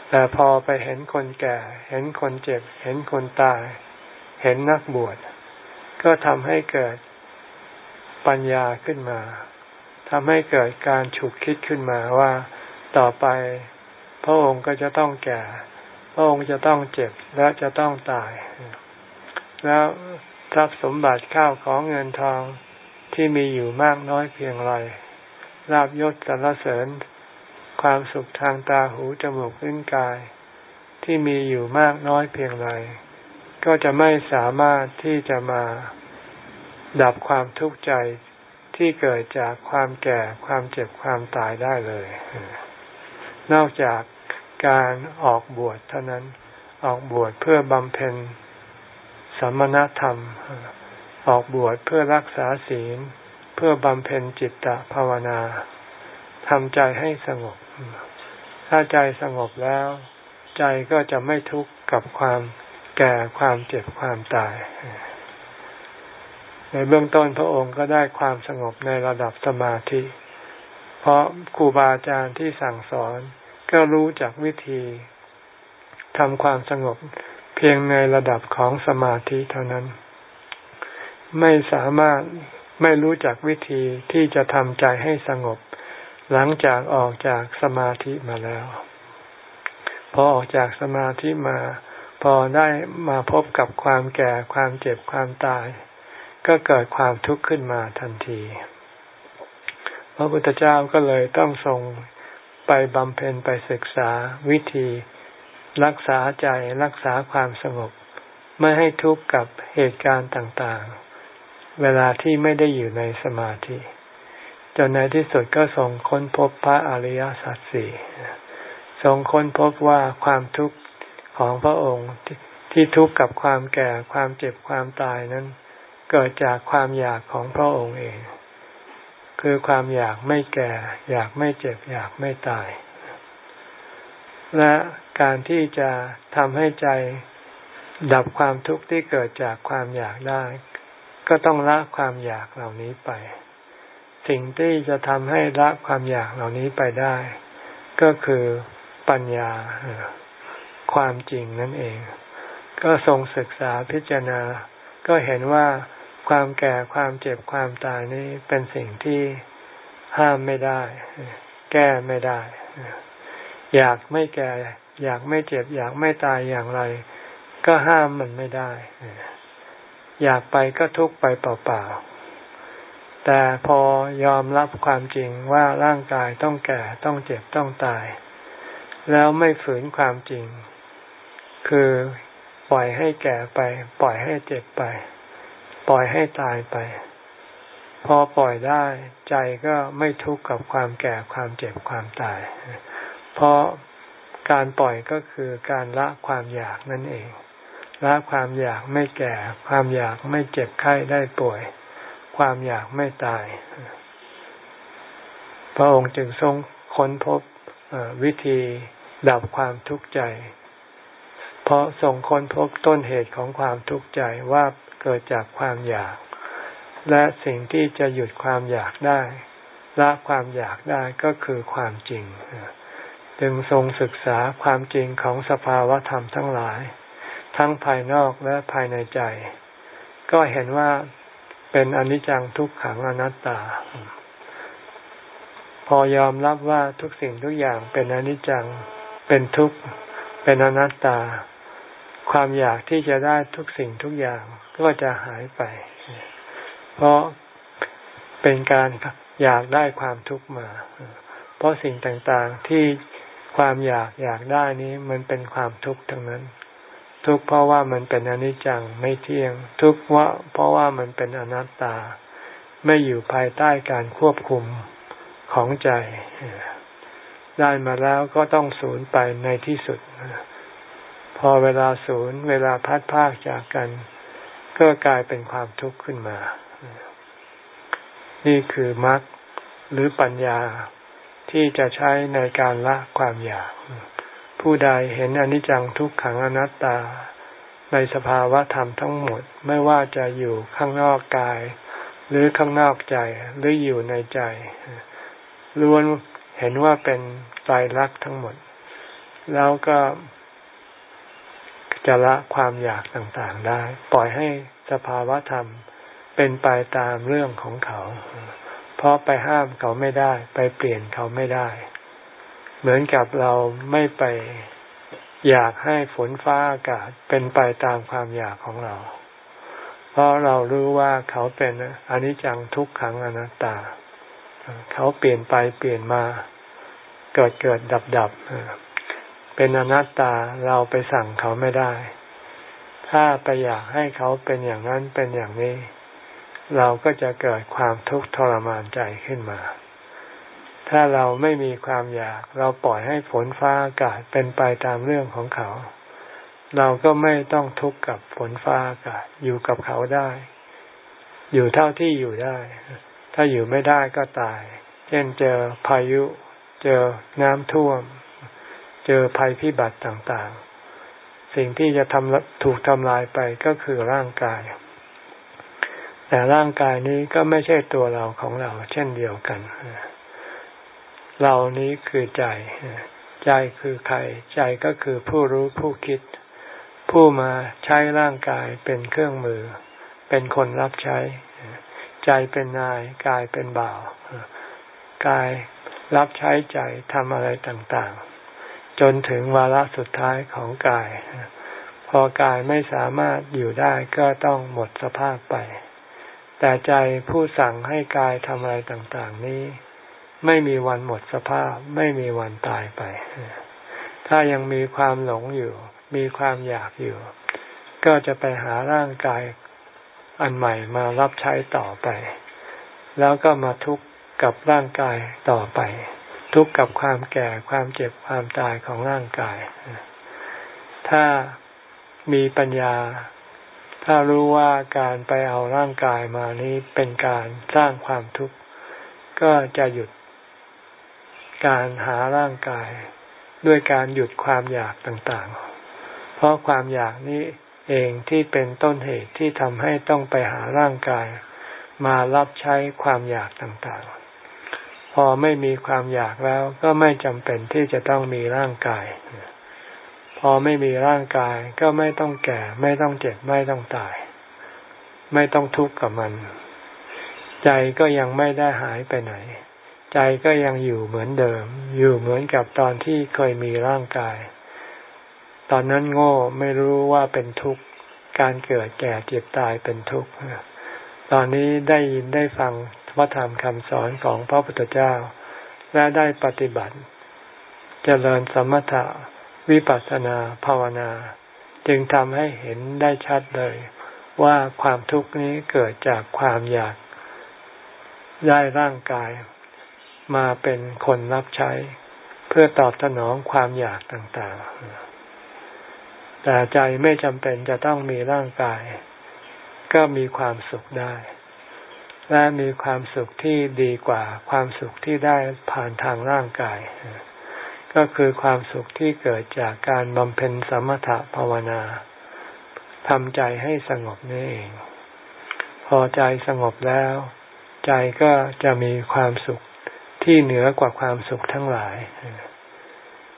แต่พอไปเห็นคนแก่ เห็นคนเจ็บ เห็นคนตาย เห็นนักบวช ก็ทำให้เกิดปัญญาขึ้นมาทำให้เกิดการฉุกคิดขึ้นมาว่าต่อไป พระองค์ก็จะต้องแก่ พระองค์จะต้องเจ็บและจะต้องตาย แล้วทรัพย์สมบัติข้าวของเงินทองที่มีอยู่มากน้อยเพียงไร ลาบยศสรรเสริญ ความสุขทางตาหูจมูกลิ้นกาย ที่มีอยู่มากน้อยเพียงไรก็จะไม่สามารถที่จะมาดับความทุกข์ใจที่เกิดจากความแก่ความเจ็บความตายได้เลย นอกจากการออกบวชเท่านั้นออกบวชเพื่อบำเพ็ญสมณธรรม ออกบวชเพื่อรักษาศีล เพื่อบำเพ็ญจิตตภาวนาทำใจให้สงบ ถ้าใจสงบแล้ว ใจก็จะไม่ทุกข์กับความแก่ความเจ็บความตาย ในเบื้องต้นพระองค์ก็ได้ความสงบในระดับสมาธิ เพราะครูบาอาจารย์ที่สั่งสอนก็รู้จักวิธีทำความสงบเพียงในระดับของสมาธิเท่านั้น ไม่สามารถ ไม่รู้จักวิธีที่จะทำใจให้สงบ หลังจากออกจากสมาธิมาแล้ว พอออกจากสมาธิมา พอได้มาพบกับความแก่ความเจ็บความตาย ก็เกิดความทุกข์ขึ้นมาทันที พระพุทธเจ้าก็เลยต้องทรงไปบำเพ็ญไปศึกษาวิธี รักษาใจรักษาความสงบ ไม่ให้ทุกข์กับเหตุการณ์ต่างๆ เวลาที่ไม่ได้อยู่ในสมาธิ จนในที่สุดก็ทรงค้นพบพระอริยสัจสี่ทรงค้นพบว่าความทุกข์ของพระองค์ที่ทุกข์กับความแก่ความเจ็บความตายนั้น เกิดจากความอยากของพระองค์เอง คือความอยากไม่แก่ อยากไม่เจ็บ อยากไม่ตาย และการที่จะทำให้ใจดับความทุกข์ที่เกิดจากความอยากได้ ก็ต้องละความอยากเหล่านี้ไป สิ่งที่จะทำให้ละความอยากเหล่านี้ไปได้ ก็คือปัญญาความจริงนั่นเอง ก็ทรงศึกษาพิจารณา ก็เห็นว่าความแก่ความเจ็บความตายนี้เป็นสิ่งที่ห้ามไม่ได้ แก้ไม่ได้ อยากไม่แก่ อยากไม่เจ็บ อยากไม่ตายอย่างไร ก็ห้ามมันไม่ได้ อยากไปก็ทุกไปเปล่าๆ แต่พอยอมรับความจริงว่าร่างกายต้องแก่ต้องเจ็บต้องตาย แล้วไม่ฝืนความจริง คือปล่อยให้แก่ไป ปล่อยให้เจ็บไป ปล่อยให้ตายไป พอปล่อยได้ใจก็ไม่ทุกข์กับความแก่ความเจ็บความตาย เพราะการปล่อยก็คือการละความอยากนั่นเอง ละความอยากไม่แก่ ความอยากไม่เจ็บไข้ได้ป่วย ความอยากไม่ตาย พระองค์จึงทรงค้นพบวิธีดับความทุกข์ใจ เพราะทรงค้นพบต้นเหตุของความทุกข์ใจว่าเกิดจากความอยาก และสิ่งที่จะหยุดความอยากได้ละความอยากได้ก็คือความจริง จึงทรงศึกษาความจริงของสภาวะธรรมทั้งหลาย ทั้งภายนอกและภายในใจ ก็เห็นว่าเป็นอนิจจังทุกขังอนัตตา พอยอมรับว่าทุกสิ่งทุกอย่างเป็นอนิจจังเป็นทุกข์เป็นอนัตตา ความอยากที่จะได้ทุกสิ่งทุกอย่างก็จะหายไป เพราะเป็นการอยากได้ความทุกข์มา เพราะสิ่งต่างๆที่ความอยากอยากได้นี้มันเป็นความทุกข์ทั้งนั้น ทุกข์เพราะว่ามันเป็นอนิจจังไม่เที่ยง ทุกข์ว่าเพราะว่ามันเป็นอนัตตา ไม่อยู่ภายใต้การควบคุมของใจ ได้มาแล้วก็ต้องสูญไปในที่สุด พอเวลาสูญเวลาพัดพากจากกัน ก็กลายเป็นความทุกข์ขึ้นมา นี่คือมรรคหรือปัญญาที่จะใช้ในการละความอยาก ผู้ใดเห็นอนิจจังทุกขังอนัตตา ในสภาวะธรรมทั้งหมดไม่ว่าจะอยู่ข้างนอกกาย หรือข้างนอกใจหรืออยู่ในใจล้วนเห็นว่าเป็นไตรลักษณ์ทั้งหมด แล้วก็จะละความอยากต่างๆได้ ปล่อยให้สภาวะธรรมเป็นไปตามเรื่องของเขา เพราะไปห้ามเขาไม่ได้ ไปเปลี่ยนเขาไม่ได้ เหมือนกับเราไม่ไปอยากให้ฝนฟ้าอากาศเป็นไปตามความอยากของเรา เพราะเรารู้ว่าเขาเป็นอนิจจังทุกขังอนัตตา เขาเปลี่ยนไปเปลี่ยนมา เกิดเกิดดับดับ เป็นอนัตตาเราไปสั่งเขาไม่ได้ ถ้าไปอยากให้เขาเป็นอย่างนั้นเป็นอย่างนี้ เราก็จะเกิดความทุกข์ทรมานใจขึ้นมา ถ้าเราไม่มีความอยาก เราปล่อยให้ฝนฟ้าอากาศเป็นไปตามเรื่องของเขา เราก็ไม่ต้องทุกข์กับฝนฟ้าอากาศอยู่กับเขาได้ อยู่เท่าที่อยู่ได้ ถ้าอยู่ไม่ได้ก็ตาย เช่นเจอพายุ เจอน้ำท่วม เจอภัยพิบัติต่างๆ สิ่งที่จะทำถูกทำลายไปก็คือร่างกาย แต่ร่างกายนี้ก็ไม่ใช่ตัวเราของเรา เช่นเดียวกันเเรานี้คือใจ ใจคือใคร ใจก็คือผู้รู้ผู้คิด ผู้มาใช้ร่างกายเป็นเครื่องมือ เป็นคนรับใช้ ใจเป็นนายกายเป็นบ่าวกายรับใช้ใจทำอะไรต่างๆ จนถึงวาระสุดท้ายของกาย พอกายไม่สามารถอยู่ได้ก็ต้องหมดสภาพไป แต่ใจผู้สั่งให้กายทำอะไรต่างๆ นี้ ไม่มีวันหมดสภาพ ไม่มีวันตายไป ถ้ายังมีความหลงอยู่ มีความอยากอยู่ ก็จะไปหาร่างกายอันใหม่มารับใช้ต่อไป แล้วก็มาทุกข์กับร่างกายต่อไป ทุกข์กับความแก่ความเจ็บความตายของร่างกาย ถ้ามีปัญญา ถ้ารู้ว่าการไปเอาร่างกายมานี้เป็นการสร้างความทุกข์ก็จะหยุด การหาร่างกาย ด้วยการหยุดความอยากต่างๆ เพราะความอยากนี้เองที่เป็นต้นเหตุที่ทำให้ต้องไปหาร่างกาย มารับใช้ความอยากต่างๆ พอไม่มีความอยากแล้วก็ไม่จำเป็นที่จะต้องมีร่างกาย พอไม่มีร่างกายก็ไม่ต้องแก่ ไม่ต้องเจ็บไม่ต้องตาย ไม่ต้องทุกข์กับมัน ใจก็ยังไม่ได้หายไปไหน ใจก็ยังอยู่เหมือนเดิม อยู่เหมือนกับตอนที่เคยมีร่างกาย ตอนนั้นโง่ไม่รู้ว่าเป็นทุกข์ การเกิดแก่เจ็บตายเป็นทุกข์ ตอนนี้ได้ยินได้ฟังพระธรรมคำสอนของพระพุทธเจ้า และได้ปฏิบัติจเจริญสมถะวิปัสสนาภาวนา จึงทำให้เห็นได้ชัดเลย ว่าความทุกข์นี้เกิดจากความอยากได้ร่างกาย มาเป็นคนรับใช้ เพื่อตอบสนองความอยากต่างๆ แต่ใจไม่จำเป็นจะต้องมีร่างกาย ก็มีความสุขได้ และมีความสุขที่ดีกว่าความสุขที่ได้ผ่านทางร่างกาย ก็คือความสุขที่เกิดจากการบำเพ็ญสมถภาวนาทำใจให้สงบนี่เอง พอใจสงบแล้ว ใจก็จะมีความสุข ที่เหนือกว่าความสุขทั้งหลาย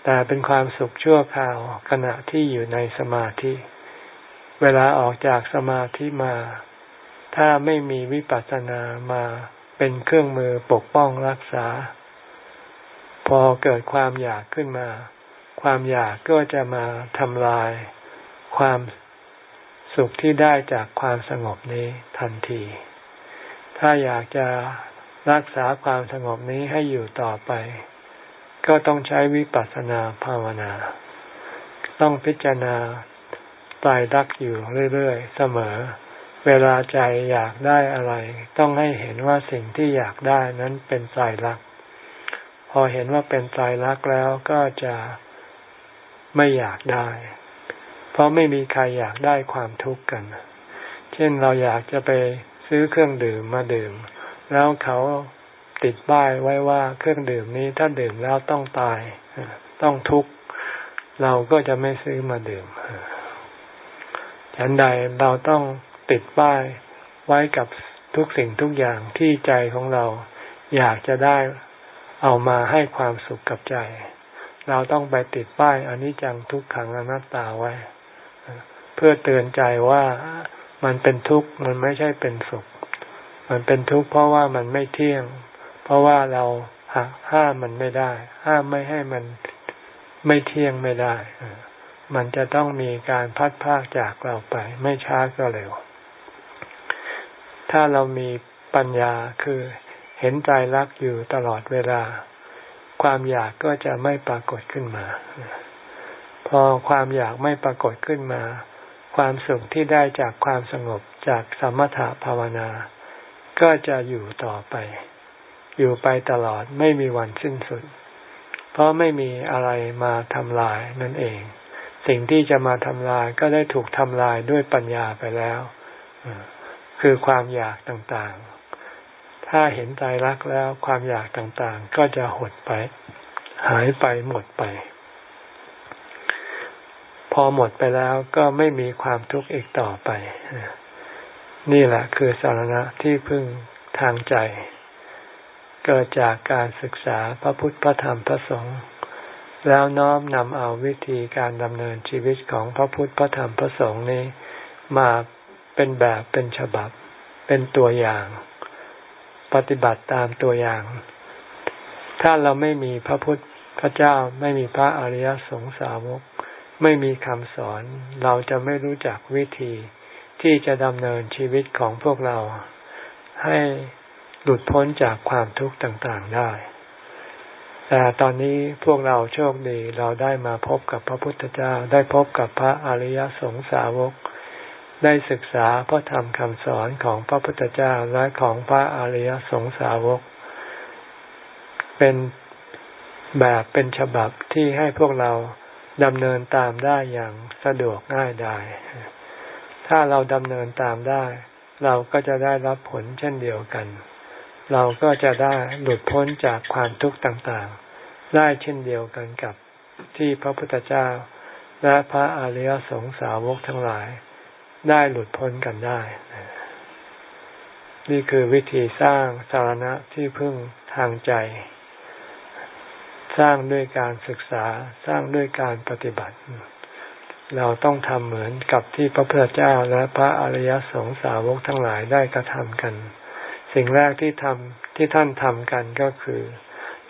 แต่เป็นความสุขชั่วคราวขณะที่อยู่ในสมาธิ เวลาออกจากสมาธิมา ถ้าไม่มีวิปัสสนามาเป็นเครื่องมือปกป้องรักษา พอเกิดความอยากขึ้นมา ความอยากก็จะมาทำลายความสุขที่ได้จากความสงบนี้ทันที ถ้าอยากจะ รักษาความสงบนี้ให้อยู่ต่อไป ก็ต้องใช้วิปัสสนาภาวนา ต้องพิจารณาตายรักอยู่เรื่อยๆเสมอ เวลาใจอยากได้อะไร ต้องให้เห็นว่าสิ่งที่อยากได้นั้นเป็นใจรัก พอเห็นว่าเป็นใจรักแล้วก็จะไม่อยากได้ เพราะไม่มีใครอยากได้ความทุกข์กัน เช่นเราอยากจะไปซื้อเครื่องดื่มมาดื่ม แล้วเขาติดป้ายไว้ว่าเครื่องดื่มนี้ถ้าดื่มแล้วต้องตาย ต้องทุกข์เราก็จะไม่ซื้อมาดื่มฉันใดเราต้องติดป้ายไว้กับทุกสิ่งทุกอย่างที่ใจของเราอยากจะได้เอามาให้ความสุขกับใจ เราต้องไปติดป้ายอนิจจังทุกขังอนัตตาไว้ เพื่อเตือนใจว่ามันเป็นทุกข์มันไม่ใช่เป็นสุข มันเป็นทุกข์เพราะว่ามันไม่เที่ยง เพราะว่าเราห้ามมันไม่ได้ ห้ามไม่ให้มันไม่เที่ยงไม่ได้ มันจะต้องมีการพัดพากจากเราไป ไม่ช้าก็เร็ว ถ้าเรามีปัญญาคือเห็นใจรักอยู่ตลอดเวลา ความอยากก็จะไม่ปรากฏขึ้นมา พอความอยากไม่ปรากฏขึ้นมา ความสุขที่ได้จากความสงบจากสมถะภาวนา ก็จะอยู่ต่อไป อยู่ไปตลอดไม่มีวันสิ้นสุด เพราะไม่มีอะไรมาทำลายนั่นเอง สิ่งที่จะมาทำลายก็ได้ถูกทำลายด้วยปัญญาไปแล้วคือความอยากต่างๆ ถ้าเห็นใจรักแล้วความอยากต่างๆ ก็จะหดไป หายไปหมดไป พอหมดไปแล้วก็ไม่มีความทุกข์อีกต่อไป นี่แหละคือสารณะที่พึ่งทางใจ เกิดจากการศึกษาพระพุทธพระธรรมพระสงฆ์แล้วน้อมนำเอาวิธีการดำเนินชีวิตของพระพุทธพระธรรมพระสงฆ์นี้ มาเป็นแบบเป็นฉบับ เป็นตัวอย่าง ปฏิบัติตามตัวอย่าง ถ้าเราไม่มีพระพุทธพระเจ้าไม่มีพระอริยสงสาวก ไม่มีคำสอน เราจะไม่รู้จักวิธี ที่จะดำเนินชีวิตของพวกเราให้หลุดพ้นจากความทุกข์ต่างๆได้ แต่ตอนนี้พวกเราโชคดีเราได้มาพบกับพระพุทธเจ้า ได้พบกับพระอริยสงสาวก ได้ศึกษาพระธรรมคำสอนของพระพุทธเจ้าและของพระอริยสงสาวก เป็นแบบเป็นฉบับที่ให้พวกเราดำเนินตามได้อย่างสะดวกง่ายได้ ถ้าเราดำเนินตามได้ เราก็จะได้รับผลเช่นเดียวกัน เราก็จะได้หลุดพ้นจากความทุกข์ต่างๆ ได้เช่นเดียวกันกับที่พระพุทธเจ้า และพระอริยสงสาวกทั้งหลาย ได้หลุดพ้นกันได้ นี่คือวิธีสร้างสารณะที่พึ่งทางใจ สร้างด้วยการศึกษาสร้างด้วยการปฏิบัติ เราต้องทำเหมือนกับที่พระพุทธเจ้าและพระอริยสงสาวกทั้งหลายได้กระทำกัน สิ่งแรกที่ทำที่ท่านทำกันก็คือ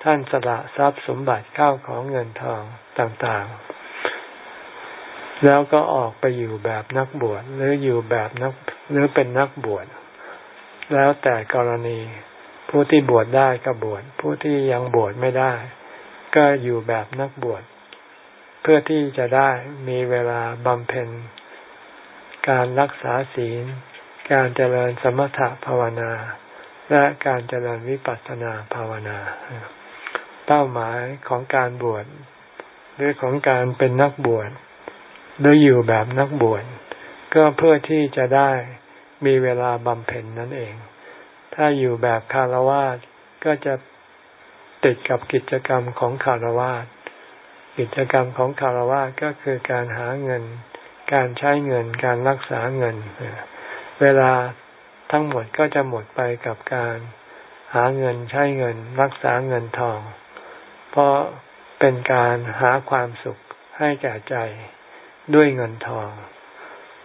ท่านสละทรัพย์สมบัติเข้าของเงินทองต่างๆ แล้วก็ออกไปอยู่แบบนักบวชหรืออยู่แบบนักหรือเป็นนักบวช แล้วแต่กรณีผู้ที่บวชได้ก็บวชผู้ที่ยังบวชไม่ได้ ก็อยู่แบบนักบวช เพื่อที่จะได้มีเวลาบำเพ็ญ การรักษาศีล การเจริญสมถะภาวนา และการเจริญวิปัสสนาภาวนา เป้าหมายของการบวชหรือของการเป็นนักบวชหรืออยู่แบบนักบวชก็เพื่อที่จะได้มีเวลาบำเพ็ญนั่นเอง ถ้าอยู่แบบคารวะก็จะติดกับกิจกรรมของคารวะ กิจกรรมของคารวะก็คือการหาเงิน การใช้เงิน การรักษาเงิน เวลาทั้งหมดก็จะหมดไปกับการหาเงินใช้เงิน รักษาเงินทอง เพราะเป็นการหาความสุขให้แก่ใจด้วยเงินทอง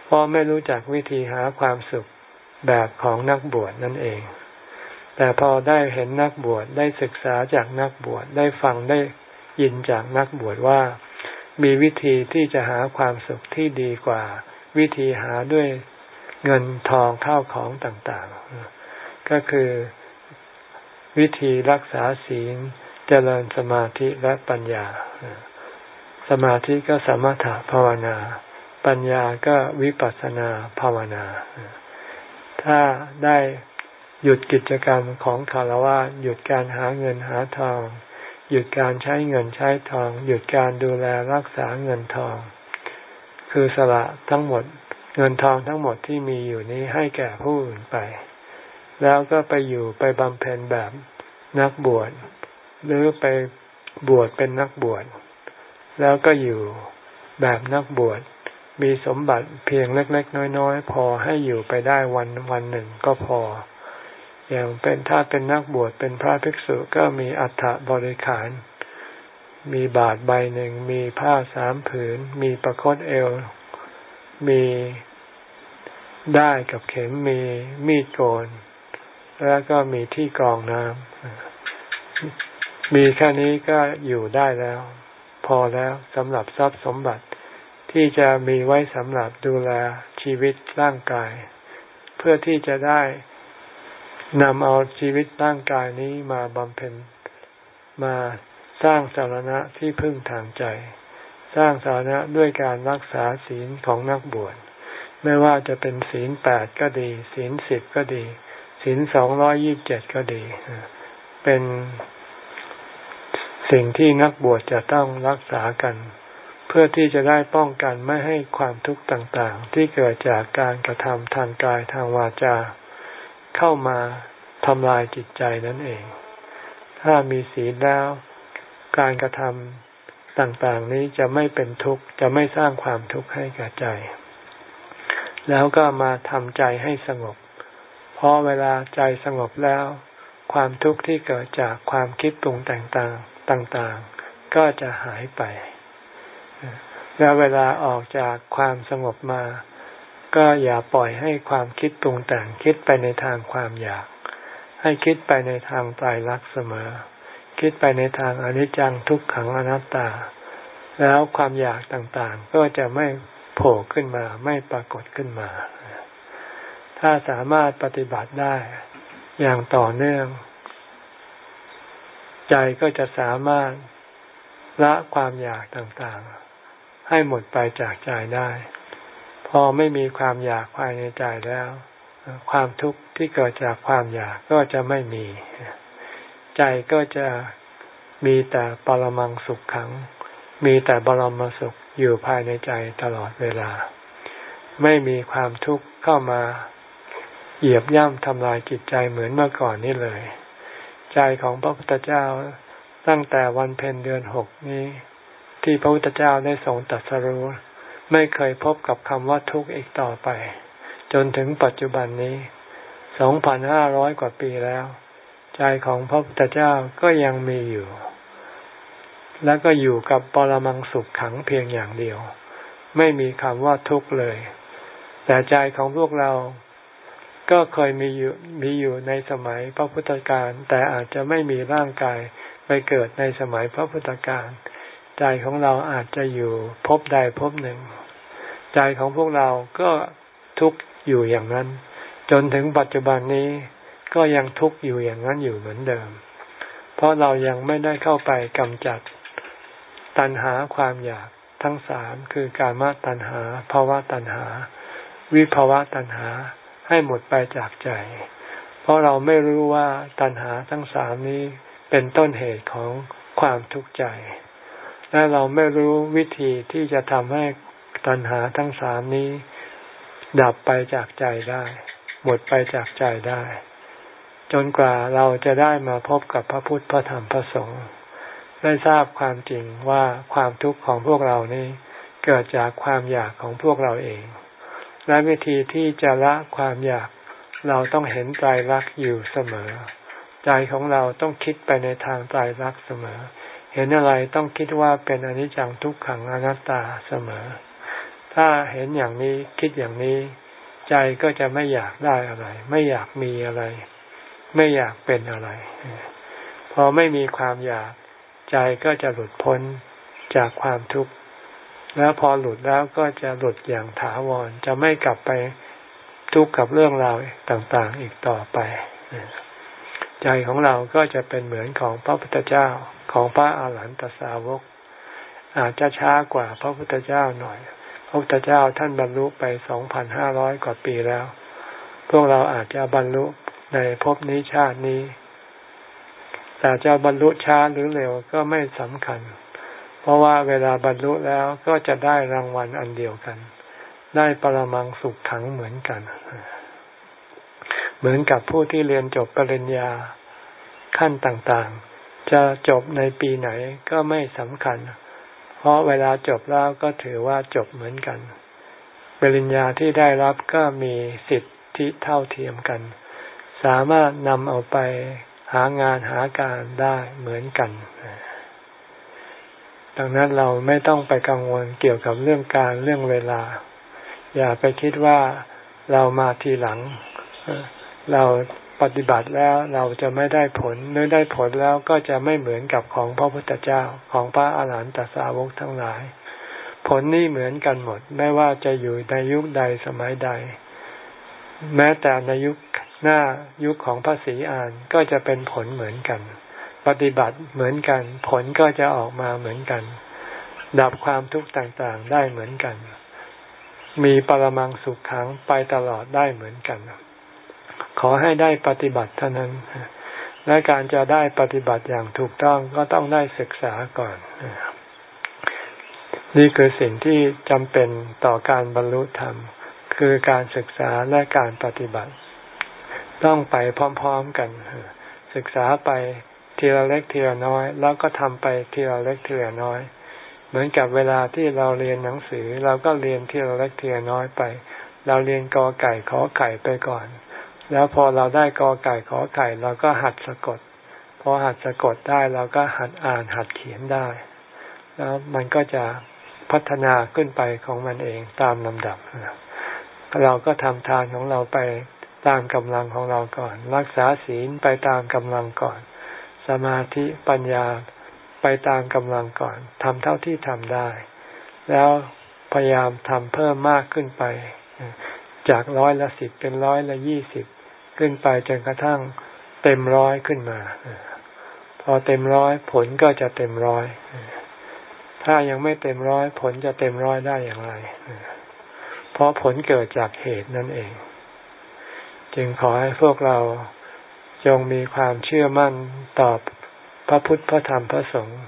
เพราะไม่รู้จักวิธีหาความสุขแบบของนักบวชนั่นเอง แต่พอได้เห็นนักบวชได้ศึกษาจากนักบวชได้ฟังได้ ยินจากนักบวชว่า มีวิธีที่จะหาความสุขที่ดีกว่า วิธีหาด้วยเงินทองข้าวของต่างๆ ก็คือวิธีรักษาศีลเจริญสมาธิและปัญญา สมาธิก็สมถะภาวนา ปัญญาก็วิปัสสนาภาวนา ถ้าได้หยุดกิจกรรมของคารวะหยุดการหาเงินหาทอง หยุดการใช้เงินใช้ทอง หยุดการดูแลรักษาเงินทอง คือสละทั้งหมดเงินทองทั้งหมดที่มีอยู่นี้ให้แก่ผู้อื่นไป แล้วก็ไปอยู่ไปบำเพ็ญแบบนักบวช หรือไปบวชเป็นนักบวช แล้วก็อยู่แบบนักบวช มีสมบัติเพียงเล็ก ๆ น้อย ๆ พอให้อยู่ไปได้วันวันหนึ่งก็พอ อย่างเป็นถ้าเป็นนักบวชเป็นพระภิกษุก็มีอัฐบริขาร มีบาทใบหนึ่ง มีผ้าสามผืน มีประคตเอว มีได้กับเข็มมีมีดโกน แล้วก็มีที่กรองน้ำมีแค่นี้ก็อยู่ได้แล้ว พอแล้วสำหรับทรัพย์สมบัติที่จะมีไว้สำหรับดูแลชีวิตร่างกาย เพื่อที่จะได้ นำเอาชีวิตร่างกายนี้มาบำเพ็ญมาสร้างสารณะที่พึ่งทางใจ สร้างสารณะด้วยการรักษาศีลของนักบวชไม่ว่าจะเป็นศีลแปดก็ดี ศีลสิบก็ดี ศีลสองร้อยยิบเจ็ดก็ดี เป็นสิ่งที่นักบวชจะต้องรักษากัน เพื่อที่จะได้ป้องกันไม่ให้ความทุกข์ต่างๆ ที่เกิดจากการกระทำทางกายทางวาจา เข้ามาทำลายจิตใจนั่นเอง ถ้ามีศีลแล้ว การกระทำต่างๆนี้จะไม่เป็นทุกข์ จะไม่สร้างความทุกข์ให้กับใจ แล้วก็มาทำใจให้สงบ เพราะเวลาใจสงบแล้ว ความทุกข์ที่เกิดจากความคิดปรุงแต่งต่างๆ ก็จะหายไป แล้วเวลาออกจากความสงบมา ก็อย่าปล่อยให้ความคิดปรุงแต่งคิดไปในทางความอยาก ให้คิดไปในทางตายรักเสมอ คิดไปในทางอนิจจังทุกขังอนัตตา แล้วความอยากต่างๆ ก็จะไม่โผล่ขึ้นมาไม่ปรากฏขึ้นมา ถ้าสามารถปฏิบัติได้อย่างต่อเนื่อง ใจก็จะสามารถละความอยากต่างๆ ให้หมดไปจากใจได้ อไม่มีความอยากภายในใจแล้ว ความทุกข์ที่เกิดจากความอยากก็จะไม่มี ใจก็จะมีแต่ปรมังสุขขัง มีแต่บรมสุขอยู่ภายในใจตลอดเวลา ไม่มีความทุกข์เข้ามาเหยียบย่ำทำลายจิตใจเหมือนเมื่อก่อนนี่เลย ใจของพระพุทธเจ้าตั้งแต่วันเพ็ญเดือนหกนี้ ที่พระพุทธเจ้าได้ทรงตัดสรู้ ไม่เคยพบกับคำว่าทุกข์อีกต่อไป จนถึงปัจจุบันนี้สองพันห้าร้อยกว่าปีแล้ว ใจของพระพุทธเจ้าก็ยังมีอยู่ แล้วก็อยู่กับปรมังสุขขังเพียงอย่างเดียว ไม่มีคำว่าทุกข์เลย แต่ใจของพวกเราก็เคยมีอยู่มีอยู่ในสมัยพระพุทธการแต่อาจจะไม่มีร่างกายไปเกิดในสมัยพระพุทธการ ใจของเราอาจจะอยู่พบใดพบหนึ่ง ใจของพวกเราก็ทุกข์อยู่อย่างนั้น จนถึงปัจจุบันนี้ก็ยังทุกข์อยู่อย่างนั้นอยู่เหมือนเดิม เพราะเรายังไม่ได้เข้าไปกำจัด ตัณหาความอยากทั้งสามคือการมาตัณหาภาวะตัณหา วิภาวะตัณหาให้หมดไปจากใจ เพราะเราไม่รู้ว่าตัณหาทั้งสามนี้เป็นต้นเหตุของความทุกข์ใจ และเราไม่รู้วิธีที่จะทำให้ตัณหาทั้งสามนี้ ดับไปจากใจได้ หมดไปจากใจได้ จนกว่าเราจะได้มาพบกับพระพุทธพระธรรมพระสงฆ์ได้ทราบความจริงว่าความทุกข์ของพวกเรานี้ เกิดจากความอยากของพวกเราเอง และวิธีที่จะละความอยากเราต้องเห็นใจรักอยู่เสมอ ใจของเราต้องคิดไปในทางใจรักเสมอ เห็นอะไรต้องคิดว่าเป็นอนิจจังทุกขังอนัตตาเสมอ ถ้าเห็นอย่างนี้คิดอย่างนี้ ใจก็จะไม่อยากได้อะไร ไม่อยากมีอะไร ไม่อยากเป็นอะไร พอไม่มีความอยาก ใจก็จะหลุดพ้นจากความทุกข์แล้วพอหลุดแล้วก็จะหลุดอย่างถาวรจะไม่กลับไปทุกข์กับเรื่องราวต่างๆอีกต่อไป ใจของเราก็จะเป็นเหมือนของพระพุทธเจ้าของพระอาหารหันตสาวก อาจจะช้ากว่าพระพุทธเจ้าหน่อย พระพุทธเจ้าท่านบรรลุไปสองพันห้าร้อยกว่าปีแล้ว พวกเราอาจจะบรรลุในภพนี้ชาตินี้ แต่จะบรรลุช้าหรือเร็วก็ไม่สำคัญ เพราะว่าเวลาบรรลุแล้วก็จะได้รางวัลอันเดียวกัน ได้ปรมังสุขขังเหมือนกัน เหมือนกับผู้ที่เรียนจบปริญญาขั้นต่างๆ จะจบในปีไหนก็ไม่สำคัญ เพราะเวลาจบแล้วก็ถือว่าจบเหมือนกัน ปริญญาที่ได้รับก็มีสิทธิเท่าเทียมกัน สามารถนำเอาไปหางานหาการได้เหมือนกัน ดังนั้นเราไม่ต้องไปกังวลเกี่ยวกับเรื่องการเรื่องเวลา อย่าไปคิดว่าเรามาทีหลัง เราปฏิบัติแล้วเราจะไม่ได้ผลเมื่อได้ผลแล้วก็จะไม่เหมือนกับของพระพุทธเจ้าของพระอาหารหันตสาวกทั้งหลาย ผลนี่เหมือนกันหมด ไม่ว่าจะอยู่ในยุคใดสมัยใด แม้แต่ในยุคหน้ายุคของพระศรีอานก็จะเป็นผลเหมือนกัน ปฏิบัติเหมือนกัน ผลก็จะออกมาเหมือนกัน ดับความทุกข์ต่างๆได้เหมือนกัน มีปรมังสุขขังไปตลอดได้เหมือนกัน ขอให้ได้ปฏิบัติเท่านั้น และการจะได้ปฏิบัติอย่างถูกต้องก็ต้องได้ศึกษาก่อน นี่คือสิ่งที่จำเป็นต่อการบรรลุธรรม คือการศึกษาและการปฏิบัติ ต้องไปพร้อมๆกัน ศึกษาไปทีละเล็กทีละน้อย แล้วก็ทำไปทีละเล็กทีละน้อย เหมือนกับเวลาที่เราเรียนหนังสือ เราก็เรียนทีละเล็กทีละน้อยไป เราเรียนกอไก่ขอไก่ไปก่อน แล้วพอเราได้กอไก่ขอไก่เราก็หัดสะกด พอหัดสะกดได้เราก็หัดอ่านหัดเขียนได้ แล้วมันก็จะพัฒนาขึ้นไปของมันเองตามลำดับ เราก็ทำทานของเราไปตามกำลังของเราก่อน รักษาศีลไปตามกำลังก่อน สมาธิปัญญาไปตามกำลังก่อนทำเท่าที่ทำได้ แล้วพยายามทำเพิ่มมากขึ้นไป จากร้อยละสิบเป็นร้อยละยี่สิบ ขึ้นไปจนกระทั่งเต็มร้อยขึ้นมา พอเต็มร้อยผลก็จะเต็มร้อยถ้ายังไม่เต็มร้อยผลจะเต็มร้อยได้อย่างไร เพราะผลเกิดจากเหตุนั่นเอง จึงขอให้พวกเราจงมีความเชื่อมั่นต่อพระพุทธพระธรรมพระสงฆ์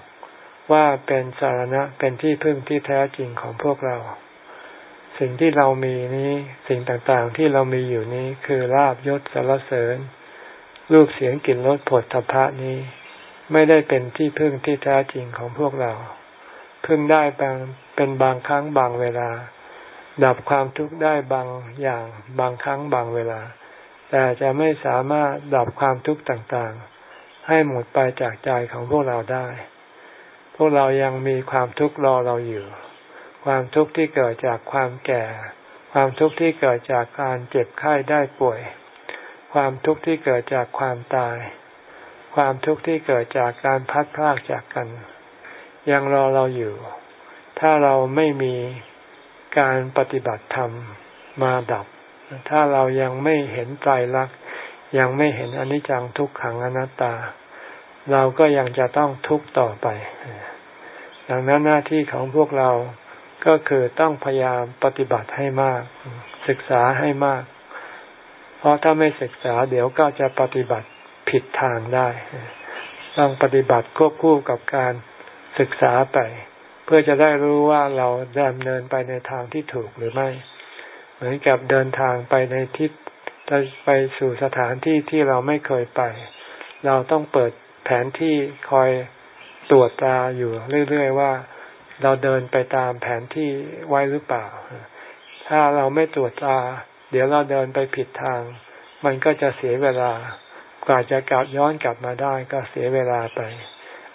ว่าเป็นสารณะเป็นที่พึ่งที่แท้จริงของพวกเรา สิ่งที่เรามีนี้สิ่งต่างๆที่เรามีอยู่นี้คือลาบยศสารเสริญ รูปเสียงกลิ่นรสผลทพะนี้ ไม่ได้เป็นที่พึ่งที่แท้จริงของพวกเรา พึ่งได้บางเป็นบางครั้งบางเวลา ดับความทุกข์ได้บางอย่างบางครั้งบางเวลา แต่จะไม่สามารถดับความทุกข์ต่างๆ ให้หมดไปจากใจของพวกเราได้ พวกเรายังมีความทุกข์รอเราอยู่ ความทุกข์ที่เกิดจากความแก่ ความทุกข์ที่เกิดจากการเจ็บไข้ได้ป่วย ความทุกข์ที่เกิดจากความตาย ความทุกข์ที่เกิดจากการพัดพลากจากกัน ยังรอเราอยู่ ถ้าเราไม่มีการปฏิบัติธรรมมาดับ ถ้าเรายังไม่เห็นไตรลักษณ์ยังไม่เห็นอนิจจังทุกขังอนัตตา เราก็ยังจะต้องทุกข์ต่อไป ดังนั้นหน้าที่ของพวกเรา ก็คือต้องพยายามปฏิบัติให้มาก ศึกษาให้มาก เพราะถ้าไม่ศึกษาเดี๋ยวก็จะปฏิบัติผิดทางได้ ต้องปฏิบัติควบคู่กับการศึกษาไป เพื่อจะได้รู้ว่าเราดำเนินไปในทางที่ถูกหรือไม่ เหมือนกับเดินทางไปในทิศไปสู่สถานที่ที่เราไม่เคยไป เราต้องเปิดแผนที่คอยตรวจตาอยู่เรื่อยๆว่า เราเดินไปตามแผนที่ไว้หรือเปล่า ถ้าเราไม่ตรวจตา เดี๋ยวเราเดินไปผิดทาง มันก็จะเสียเวลากว่าจะกลับย้อนกลับมาได้ก็เสียเวลาไป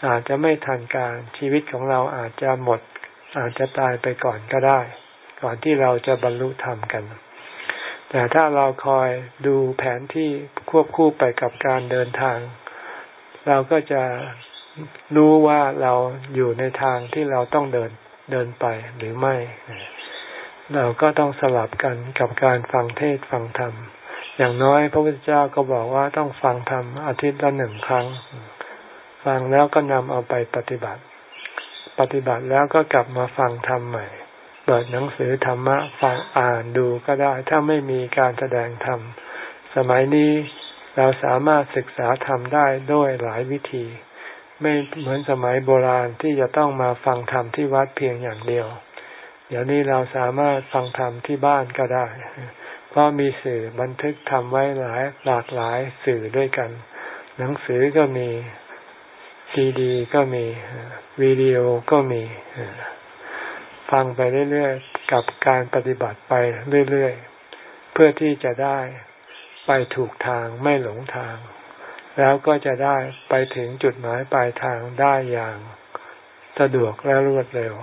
อาจจะไม่ทันการชีวิตของเราอาจจะหมด อาจจะตายไปก่อนก็ได้ ก่อนที่เราจะบรรลุธรรมกัน แต่ถ้าเราคอยดูแผนที่ควบคู่ไปกับการเดินทาง เราก็จะ รู้ว่าเราอยู่ในทางที่เราต้องเดินเดินไปหรือไม่ เราก็ต้องสลับกันกับการฟังเทศฟังธรรม อย่างน้อยพระพุทธเจ้าก็บอกว่าต้องฟังธรรมอาทิตย์ละหนึ่งครั้ง ฟังแล้วก็นำเอาไปปฏิบัติ ปฏิบัติแล้วก็กลับมาฟังธรรมใหม่เปิดหนังสือธรรมะฟังอ่านดูก็ได้ถ้าไม่มีการแสดงธรรม สมัยนี้เราสามารถศึกษาธรรมได้ด้วยหลายวิธี ไม่เหมือนสมัยโบราณที่จะต้องมาฟังธรรมที่วัดเพียงอย่างเดียว เดี๋ยวนี้เราสามารถฟังธรรมที่บ้านก็ได้ เพราะมีสื่อบันทึกทำไว้หลายหลากหลายสื่อด้วยกัน หนังสือก็มีซีดี ก็มีวิดีโอก็มีฟังไปเรื่อยๆ กับการปฏิบัติไปเรื่อยๆ เพื่อที่จะได้ไปถูกทางไม่หลงทาง แล้วก็จะได้ไปถึงจุดหมายปลายทางได้อย่างสะดวกและรวดเร็ว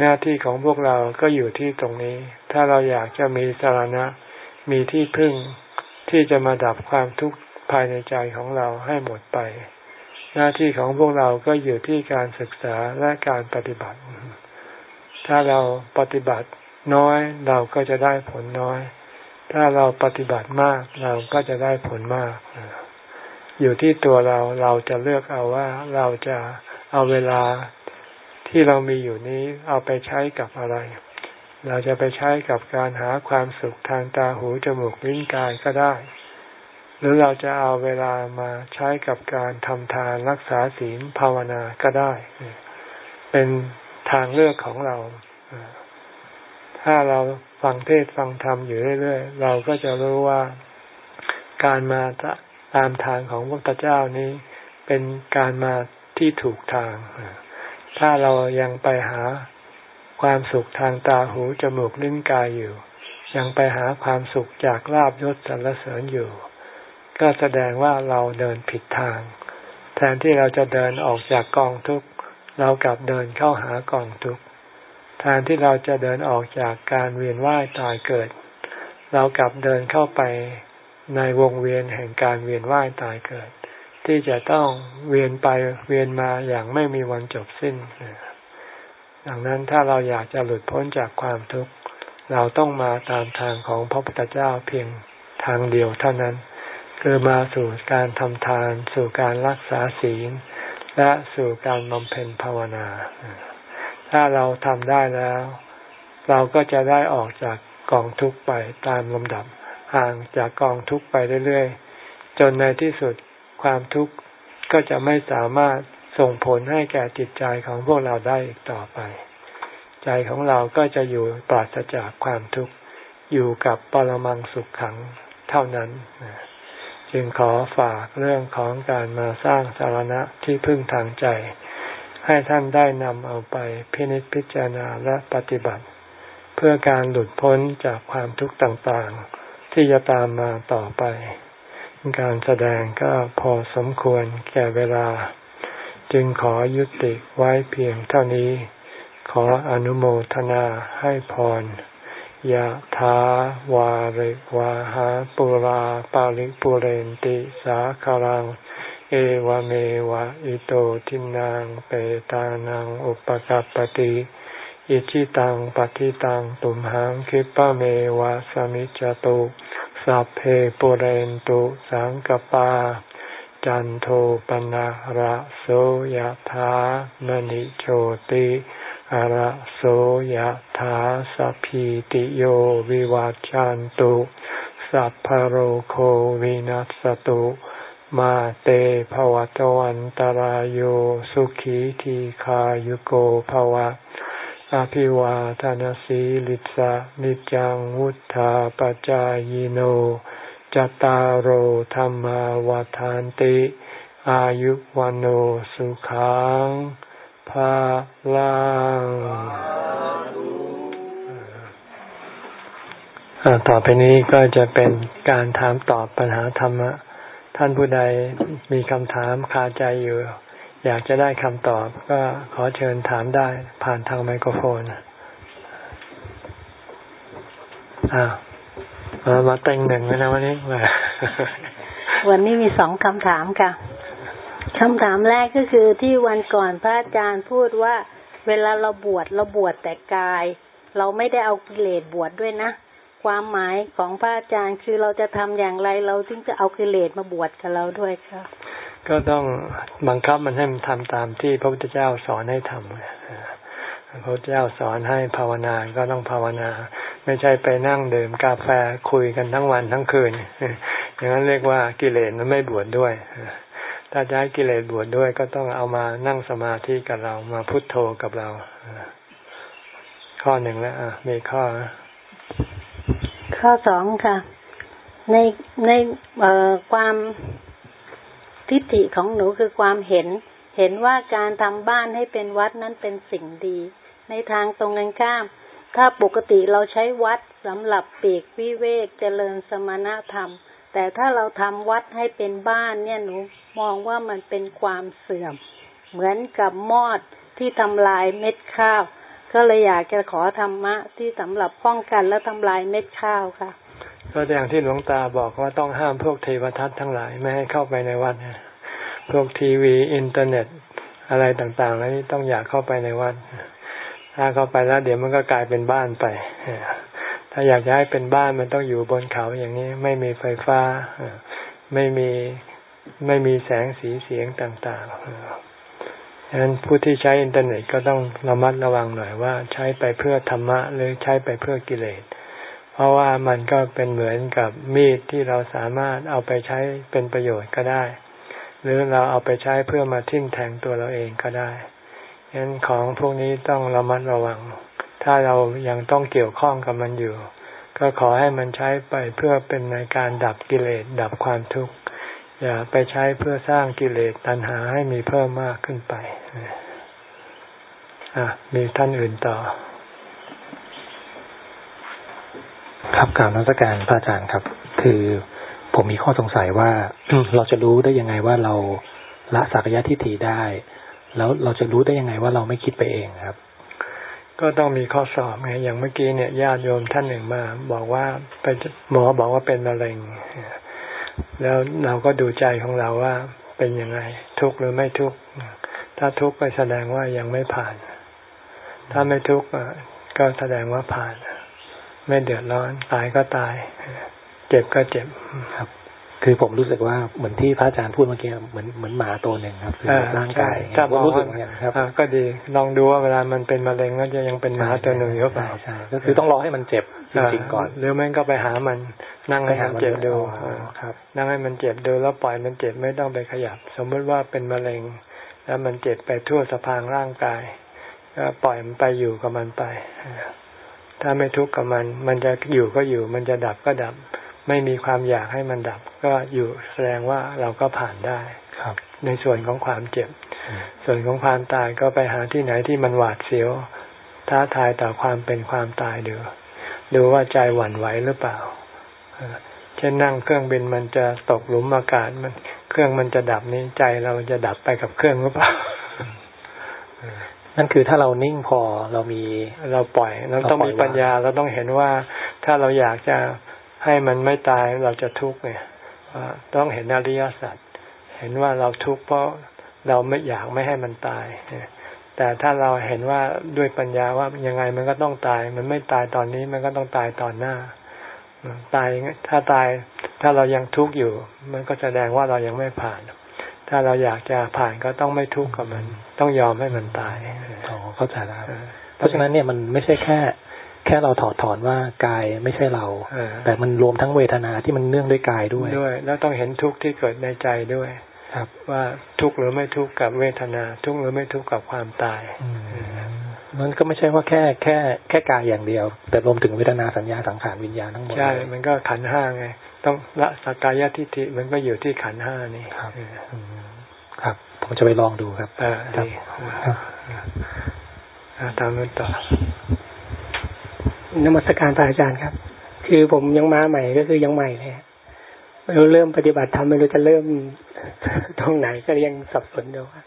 หน้าที่ของพวกเราก็อยู่ที่ตรงนี้ ถ้าเราอยากจะมีสาระมีที่พึ่งที่จะมาดับความทุกข์ภายในใจของเราให้หมดไป หน้าที่ของพวกเราก็อยู่ที่การศึกษาและการปฏิบัติ ถ้าเราปฏิบัติน้อยเราก็จะได้ผลน้อย ถ้าเราปฏิบัติมากเราก็จะได้ผลมาก อยู่ที่ตัวเราเราจะเลือกเอาว่าเราจะเอาเวลาที่เรามีอยู่นี้เอาไปใช้กับอะไร เราจะไปใช้กับการหาความสุขทางตาหูจมูกลิ้นกายก็ได้ หรือเราจะเอาเวลามาใช้กับการทำทานรักษาศีลภาวนาก็ได้ เป็นทางเลือกของเรา ถ้าเรา ฟังเทศฟังธรรมอยู่เรื่อยๆ เราก็จะรู้ว่าการมาตามทางของพระพุทธเจ้านี้เป็นการมาที่ถูกทาง ถ้าเรายังไปหาความสุขทางตาหูจมูกลิ้นกายอยู่ ยังไปหาความสุขจากลาบยศสรรเสริญอยู่ ก็แสดงว่าเราเดินผิดทาง แทนที่เราจะเดินออกจากกองทุกข์เรากลับเดินเข้าหากองทุกข์ แทนที่เราจะเดินออกจากการเวียนว่ายตายเกิด เรากลับเดินเข้าไปในวงเวียนแห่งการเวียนว่ายตายเกิด ที่จะต้องเวียนไปเวียนมาอย่างไม่มีวันจบสิ้น ดังนั้นถ้าเราอยากจะหลุดพ้นจากความทุกข์เราต้องมาตามทางของพระพุทธเจ้าเพียงทางเดียวเท่านั้น คือมาสู่การทำทาน สู่การรักษาศีล และสู่การบำเพ็ญภาวนา ถ้าเราทำได้แล้ว เราก็จะได้ออกจากกองทุกไปตามลำดับห่างจากกองทุกไปเรื่อยๆ จนในที่สุดความทุกข์ก็จะไม่สามารถส่งผลให้แก่จิตใจของพวกเราได้อีกต่อไป ใจของเราก็จะอยู่ปราศจากความทุกข์อยู่กับปรมังสุขขังเท่านั้น จึงขอฝากเรื่องของการมาสร้างสารณะที่พึ่งทางใจ ให้ท่านได้นำเอาไปพินิจพิจารณาและปฏิบัติ เพื่อการหลุดพ้นจากความทุกข์ต่างๆ ที่จะตามมาต่อไป การแสดงก็พอสมควรแก่เวลา จึงขอยุติไว้เพียงเท่านี้ ขออนุโมทนาให้พรยะถาวาริวาหาปุราปาริปุเรนติสาคารัง เอวเมวะอิโตทินังเปตานังอุปกัปติอิชิตังปฏิตังตุมหังคิปะเมวะสมิจจตุสัพเพปุเรนตุสังกปา จันโทปนะระโสยธามณิโชติอะระโสยธาสัพพิติโยวิวัจจันตุสัพพโรโควินัสตุ มาเตภวตวันตารโยสุขีทีขายุโกภวะ อภิวาทานสีลิสะนิจังวุธาปจายโนจตารโหธรรมวาทานติ อายุวันโอสุขังภาลังต่อไปนี้ก็จะเป็นการถามตอบปัญหาธรรมะ ท่านผู้ใดมีคำถามคาใจอยู่ อยากจะได้คำตอบ ก็ขอเชิญถามได้ผ่านทางไมโครโฟนอ่ามาเต็งหนึ่งเลยนะวันนี้วันนี้มีสองคำถามค่ะคำถามแรกก็คือที่วันก่อนพระอาจารย์พูดว่า เวลาเราบวชเราบวชแต่กาย เราไม่ได้เอากิเลสบวชดด้วยนะ ความหมายของพระอาจารย์คือเราจะทำอย่างไรเราถึงจะเอากิเลสมาบวชกับเราด้วยค่ะก็ต้องบังคับมันให้มันทำตามที่พระพุทธเจ้าสอนให้ทำพระพุทธเจ้าสอนให้ภาวนาก็ต้องภาวนา ไม่ใช่ไปนั่งดื่มกาแฟคุยกันทั้งวันทั้งคืน อย่างนั้นเรียกว่ากิเลสมันไม่บวชดด้วย ถ้าจะให้กิเลสบวชดด้วย ก็ต้องเอามานั่งสมาธิกับเรามาพุทโธกับเรา ข้อหนึ่งแล้วมีข้อ ข้อสองค่ะ ในในความทิฏฐิของหนูคือความเห็น เห็นว่าการทำบ้านให้เป็นวัดนั้นเป็นสิ่งดี ในทางตรงกันข้าม ถ้าปกติเราใช้วัดสำหรับปีกวิเวกเจริญสมณธรรม แต่ถ้าเราทำวัดให้เป็นบ้านเนี่ยหนูมองว่ามันเป็นความเสื่อม เหมือนกับมอดที่ทำลายเม็ดข้าว ก็เลยอยากจะขอธรรมะที่สำหรับป้องกันและทำลายเม็ดข้าวค่ะ ก็อย่างที่หลวงตาบอกว่าต้องห้ามพวกเทวทัตทั้งหลายไม่ให้เข้าไปในวัดพวกทีวีอินเทอร์เน็ตอะไรต่างๆแล้วนี่ต้องอยากเข้าไปในวัด ถ้าเข้าไปแล้วเดี๋ยวมันก็กลายเป็นบ้านไป ถ้าอยากจะให้เป็นบ้านมันต้องอยู่บนเขาอย่างนี้ไม่มีไฟฟ้าไม่มีไม่มีแสงสีเสียงต่างๆ ฉะนั้นผู้ที่ใช้อินเทอร์เน็ตก็ต้องระมัดระวังหน่อยว่าใช้ไปเพื่อธรรมะหรือใช้ไปเพื่อกิเลส เพราะว่ามันก็เป็นเหมือนกับมีดที่เราสามารถเอาไปใช้เป็นประโยชน์ก็ได้ หรือเราเอาไปใช้เพื่อมาทิ่มแทงตัวเราเองก็ได้ฉะนั้นของพวกนี้ต้องระมัดระวัง ถ้าเรายังต้องเกี่ยวข้องกับมันอยู่ ก็ขอให้มันใช้ไปเพื่อเป็นในการดับกิเลสดับความทุกข์ อย่าไปใช้เพื่อสร้างกิเลสตัณหาให้มีเพิ่มมากขึ้นไปอะมีท่านอื่นต่อ ครับกล่าวนักการพระอาจารย์ครับ คือผมมีข้อสงสัยว่าเราจะรู้ได้ยังไงว่าเราละสักยะทิฏฐิได้ แล้วเราจะรู้ได้ยังไงว่าเราไม่คิดไปเองครับ ก็ต้องมีข้อสอบไงอย่างเมื่อกี้เนี่ยญาติโยมท่านหนึ่งมา บอกว่าไปหมอบอกว่าเป็นมะเร็ง แล้วเราก็ดูใจของเราว่าเป็นยังไง ทุกข์หรือไม่ทุกข์ถ้าทุกข์ก็แสดงว่ายังไม่ผ่าน ถ้าไม่ทุกข์ก็แสดงว่าผ่าน ไม่เดือดร้อนตายก็ตาย เจ็บก็เจ็บครับ คือผมรู้สึกว่าเหมือนที่พระอาจารย์พูดเมื่อกี้เหมือนเหมือนหมาตัวหนึ่งครับร่างกายถ้ารู้สึกครับก็ดีลองดูว่าเวลามันเป็นมะเร็งก็จะยังเป็นหมาตัวหนึ่งอยู่เปล่าใช่ก็คือต้องรอให้มันเจ็บจริงๆก่อน หรือไม่ก็ไปหามันนั่งให้มันเจ็บดูครับ นั่งให้มันเจ็บดูแล้วปล่อยมันเจ็บไม่ต้องไปขยับ สมมติว่าเป็นมะเร็ง แล้วมันเจ็บไปทั่วสะพางร่างกายก็ปล่อยมันไปอยู่กับมันไป ถ้าไม่ทุกข์กับมัน มันจะอยู่ก็อยู่ มันจะดับก็ดับ ไม่มีความอยากให้มันดับ ก็อยู่แสดงว่าเราก็ผ่านได้ครับ ในส่วนของความเจ็บ ส่วนของความตายก็ไปหาที่ไหนที่มันหวาดเสียว ท้าทายต่อความเป็นความตายดูดูว่าใจหวั่นไหวหรือเปล่าเช่นนั่งเครื่องบินมันจะตกหลุมอากาศมัน เครื่องมันจะดับนี้ใจเราจะดับไปกับเครื่องหรือเปล่านั่นคือถ้าเรานิ่งพอเรามีเราปล่อยเราต้องมีปัญญาเราต้องเห็นว่าถ้าเราอยากจะ ให้มันไม่ตายเราจะทุกข์เนี่ยต้องเห็นอริยสัจเห็นว่าเราทุกข์เพราะเราไม่อยากไม่ให้มันตาย แต่ถ้าเราเห็นว่าด้วยปัญญาว่ายังไงมันก็ต้องตาย มันไม่ตายตอนนี้มันก็ต้องตายตอนหน้า ตายถ้าตายถ้าเรายังทุกข์อยู่ มันก็แสดงว่าเรายังไม่ผ่าน ถ้าเราอยากจะผ่านก็ต้องไม่ทุกข์กับมัน ต้องยอมให้มันตายอ๋อเข้าใจแล้วเพราะฉะนั้นเนี่ยมันไม่ใช่แค่ แค่เราถอดถอนว่ากายไม่ใช่เราแต่มันรวมทั้งเวทนาที่มันเนื่องด้วยกายด้วยด้วย แล้วต้องเห็นทุกข์ที่เกิดในใจด้วย ครับ ว่าทุกข์หรือไม่ทุกข์กับเวทนา ทุกข์หรือไม่ทุกข์กับความตายมันก็ไม่ใช่ว่าแค่แค่แค่กายอย่างเดียว แต่รวมถึงเวทนาสัญญาสังขารวิญญาณทั้งหมดใช่ มันก็ขันห้าไง ต้องละสักกายทิฏฐิมันก็อยู่ที่ขันห้านี่ครับครับ ผมจะไปลองดูครับอ่าดีตามนั้นต่อ นมัสการพระอาจารย์ครับ คือผมยังมาใหม่ก็คือยังใหม่เลยไม่รู้เริ่มปฏิบัติทำไม่รู้จะเริ่มตรงไหนก็ยังสับสนอยู่ครับ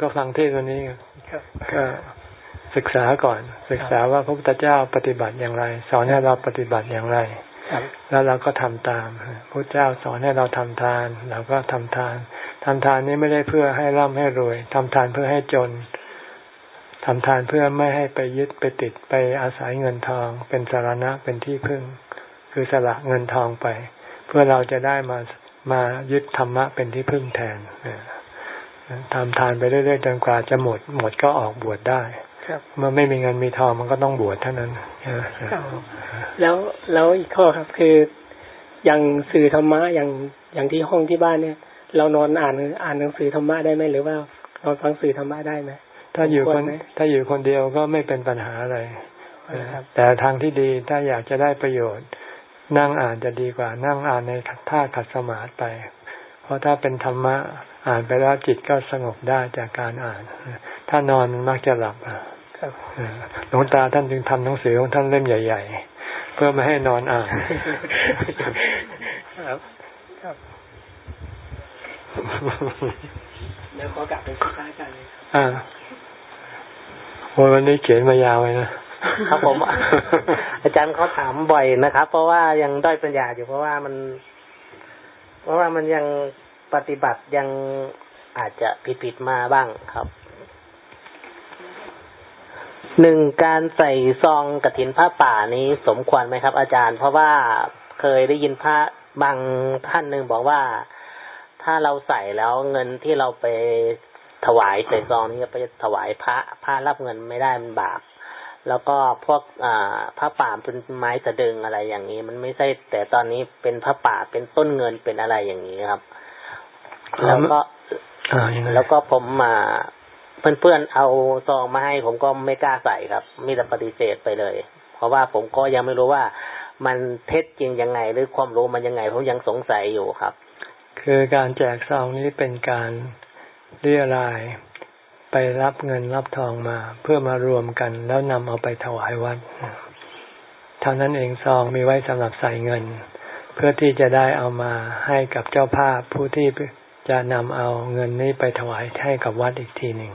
ก็ฟังเทศวันนี้ก็ศึกษาก่อน ศึกษาว่าพระพุทธเจ้าปฏิบัติอย่างไร สอนให้เราปฏิบัติอย่างไรแล้วเราก็ทำตามพระเจ้าสอนให้เราทำทาน เราก็ทำทานทำทานนี้ไม่ได้เพื่อให้ร่ำให้รวยทำทานเพื่อให้จน ททำทานเพื่อไม่ให้ไปยึดไปติดไปอาศัยเงินทอง เป็นสารณะเป็นที่พึ่ง คือสละเงินทองไป เพื่อเราจะได้มามายึดธรรมะเป็นที่พึ่งแทนทำทานไปเรื่อยๆจนกว่าจะหมด หมดก็ออกบวชได้เมื่อไม่มีเงินมีทองมันก็ต้องบวชเท่านั้นแล้วแล้วอีกข้อครับคืออย่างสื่อธรรมะอย่างอย่างที่ห้องที่บ้านเนี่ย เรานอนอ่านอ่านหนังสือธรรมะได้ไหมหรือว่านอนฟังสื่อธรรมะได้ไหม ถ้าอยู่คนถ้าอยู่คนเดียวก็ไม่เป็นปัญหาอะไรแต่ทางที่ดีถ้าอยากจะได้ประโยชน์ นั่งอ่านจะดีกว่า นั่งอ่านในท่าขัดสมาธิไป เพราะถ้าเป็นธรรมะอ่านไปแล้วจิตก็สงบได้จากการอ่าน ถ้านอนมักจะหลับหลวงตาท่านจึงทำหนังสือของท่านเล่มใหญ่ ๆ เพื่อไม่ให้นอนอ่านครับครับแล้วขอกลับไปสุดท้ายกันเลยอ่า วันนี้เขียนมายาวเลยนะครับผม อาจารย์เขาถามบ่อยนะครับ เพราะว่ายังด้อยปัญญาอยู่เพราะว่ามัน เพราะว่ามันยังปฏิบัติยังอาจจะผิดๆมาบ้างครับหนึ่งการใส่ซองกระถินผ้าป่านี้สมควรไหมครับ อาจารย์ เพราะว่าเคยได้ยินพระบางท่านหนึ่งบอกว่า ถ้าเราใส่แล้วเงินที่เราไป ถวายใส่ซองนี้ไปถวายพระพระรับเงินไม่ได้มันบาปแล้วก็พวกอ่าพระป่าเป็นไม้สะดึงอะไรอย่างนี้ มันไม่ใช่ แต่ตอนนี้เป็นพระป่าเป็นต้นเงินเป็นอะไรอย่างนี้ครับ แล้วก็แล้วก็ผมมาเพื่อนๆเอาซองมาให้ ผมก็ไม่กล้าใส่ครับ มีแต่ปฏิเสธไปเลย เพราะว่าผมก็ยังไม่รู้ว่ามันเท็จจริงยังไง หรือความรู้มันยังไงผมยังสงสัยอยู่ครับ คือการแจกซองนี้เป็นการ เรียรายไปรับเงินรับทองมา เพื่อมารวมกันแล้วนำเอาไปถวายวัดเท่านั้นเองซองมีไว้สำหรับใส่เงิน เพื่อที่จะได้เอามาให้กับเจ้าภาพผู้ที่จะนำเอาเงินนี้ไปถวายให้กับวัดอีกทีหนึ่ง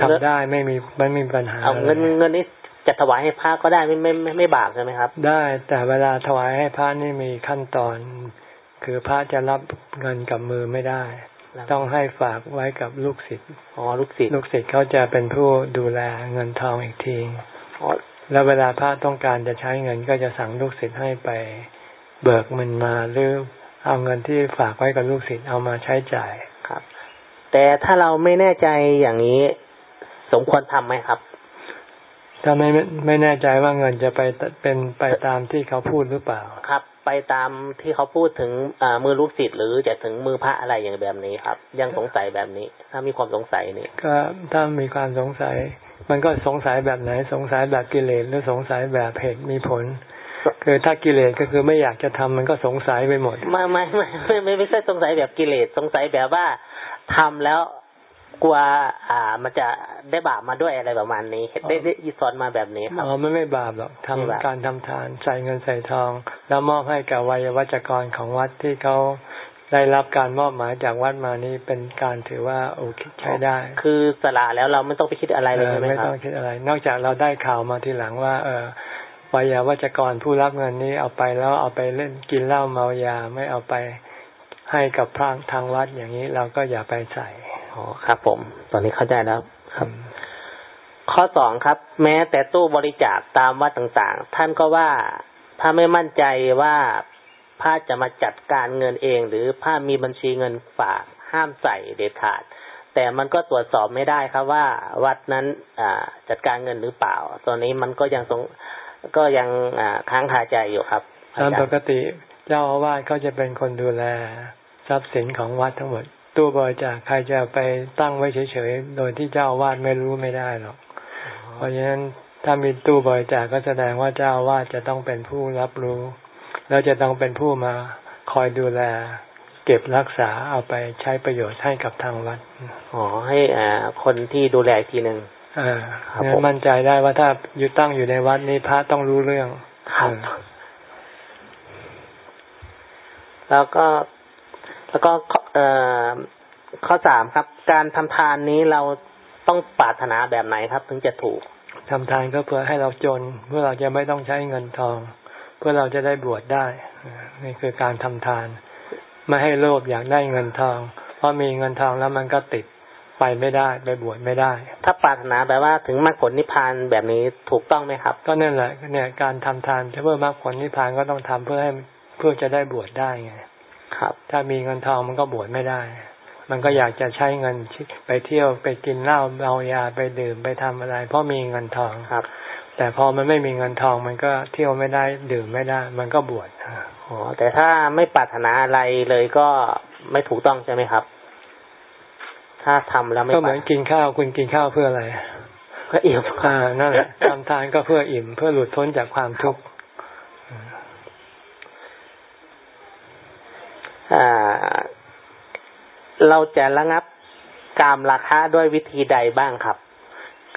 ทำได้ไม่มีไม่มีปัญหาเอาเงินเงินนี้จะถวายให้พระก็ได้ไม่ไม่ไม่ไม่บาปใช่ไหมครับ ได้แต่เวลาถวายให้พระนี่มีขั้นตอน คือพระจะรับเงินกับมือไม่ได้ ต้องให้ฝากไว้กับลูกศิษย์อ๋อลูกศิษย์ลูกศิษย์เขาจะเป็นผู้ดูแลเงินทองอีกทีแล้วเวลาพระต้องการจะใช้เงินก็จะสั่งลูกศิษย์ให้ไปเบิกมันมาหรือเอาเงินที่ฝากไว้กับลูกศิษย์เอามาใช้จ่ายครับ แต่ถ้าเราไม่แน่ใจอย่างนี้ สมควรทำไหมครับ ถ้าไม่ไม่แน่ใจว่าเงินจะไปเป็นไปตามที่เขาพูดหรือเปล่าครับ ไปตามที่เขาพูดถึงอมือลูกศิษย์หรือจะถึงมือพระอะไรอย่างแบบนี้ครับ ยังสงสัยแบบนี้ ถ้ามีความสงสัยนี่ก็ถ้ามีความสงสัย มันก็สงสัยแบบไหน สงสัยแบบกิเลสหรือสงสัยแบบเหตุมีผลคือถ้ากิเลสก็คือไม่อยากจะทำมันก็สงสัยไปหมด ไม่ไม่ไม่ไม่ไม่ใช่สงสัยแบบกิเลสสงสัยแบบว่าทำแล้ว กลัวอ่า มันจะได้บาปมาด้วยอะไรประมาณนี้ได้ได้ยิสอนมาแบบนี้ครับอ๋อไม่ไม่บาปหรอกทำการทำทานใส่เงินใส่ทอง แล้วมอบให้กับวัยวัจกรของวัดที่เขาได้รับการมอบหมายจากวัดมานี้เป็นการถือว่าโอเคใช้ได้ คือสละแล้วเราไม่ต้องไปคิดอะไรเลยใช่ไหมครับไม่ต้องคิดอะไร นอกจากเราได้ข่าวมาทีหลังว่า เออวายาวัจกรผู้รับเงินนี้เอาไปแล้วเอาไปเล่นกินเหล้าเมายาไม่เอาไปให้กับพระทางวัดอย่างนี้เราก็อย่าไปใส่ อ๋อครับ ผม ตอนนี้เข้าใจแล้วครับ ข้อสองครับ แม้แต่ตู้บริจาคตามวัดต่างๆ ท่านก็ว่าถ้าไม่มั่นใจว่าพระจะมาจัดการเงินเอง หรือพระมีบัญชีเงินฝากห้ามใส่เด็ดขาด แต่มันก็ตรวจสอบไม่ได้ครับว่า วัดนั้นอ่าจัดการเงินหรือเปล่า ตอนนี้มันก็ยังสงก็ยังค้างคาใจอยู่ครับตามปกติเจ้าอาวาสเขาจะเป็นคนดูแลทรัพย์สินของวัดทั้งหมด ตู้บริจาคใครจะไปตั้งไว้เฉยๆ โดยที่เจ้าอาวาสไม่รู้ไม่ได้หรอก เพราะฉะนั้นถ้ามีตู้บริจาคก็แสดงว่าเจ้าอาวาสจะต้องเป็นผู้รับรู้ แล้วจะต้องเป็นผู้มาคอยดูแล เก็บรักษาเอาไปใช้ประโยชน์ให้กับทางวัด อ๋อให้อ่าคนที่ดูแลทีหนึ่งอ่าเนี่ยมั่นใจได้ว่าถ้าอยู่ตั้งอยู่ในวัดนี้พระต้องรู้เรื่องครับแล้วก็ แล้วก็เอ่อข้อสามครับ การทำทานนี้เราต้องปรารถนาแบบไหนครับ ถึงจะถูกทำทานก็เพื่อให้เราจน เพื่อเราจะไม่ต้องใช้เงินทอง เพื่อเราจะได้บวชได้นี่คือการทำทาน ไม่ให้โลภอยากได้เงินทอง เพราะมีเงินทองแล้วมันก็ติดพไปไม่ได้ไปบวชไม่ได้ ถ้าปรารถนาแปลว่าถึงมรรคผลนิพพานแบบนี้ถูกต้องไหมครับ ก็นั่นแหละเนี่ยการทำทานเพื่อมรรคผลนิพพานก็ต้องทำเพื่อให้เพื่อจะได้บวชได้ไง ครับ ถ้ามีเงินทองมันก็บวชไม่ได้ มันก็อยากจะใช้เงินไปเที่ยวไปกินเหล้าเมายาไปดื่มไปทำอะไร เพราะมีเงินทองครับ แต่พอมันไม่มีเงินทองมันก็เที่ยวไม่ได้ดื่มไม่ได้ มันก็บวชอ๋อแต่ถ้าไม่ปรารถนาอะไรเลยก็ไม่ถูกต้องใช่ไหมครับ ถ้าทำแล้วไม่ก็เหมือนกินข้าวคุณกินข้าวเพื่ออะไรก็อิ่มอ่านั่นแหละทำทานก็เพื่ออิ่ม เพื่อหลุดพ้นจากความทุกข์ อ่า เราจะระงับกามราคะด้วยวิธีใดบ้างครับ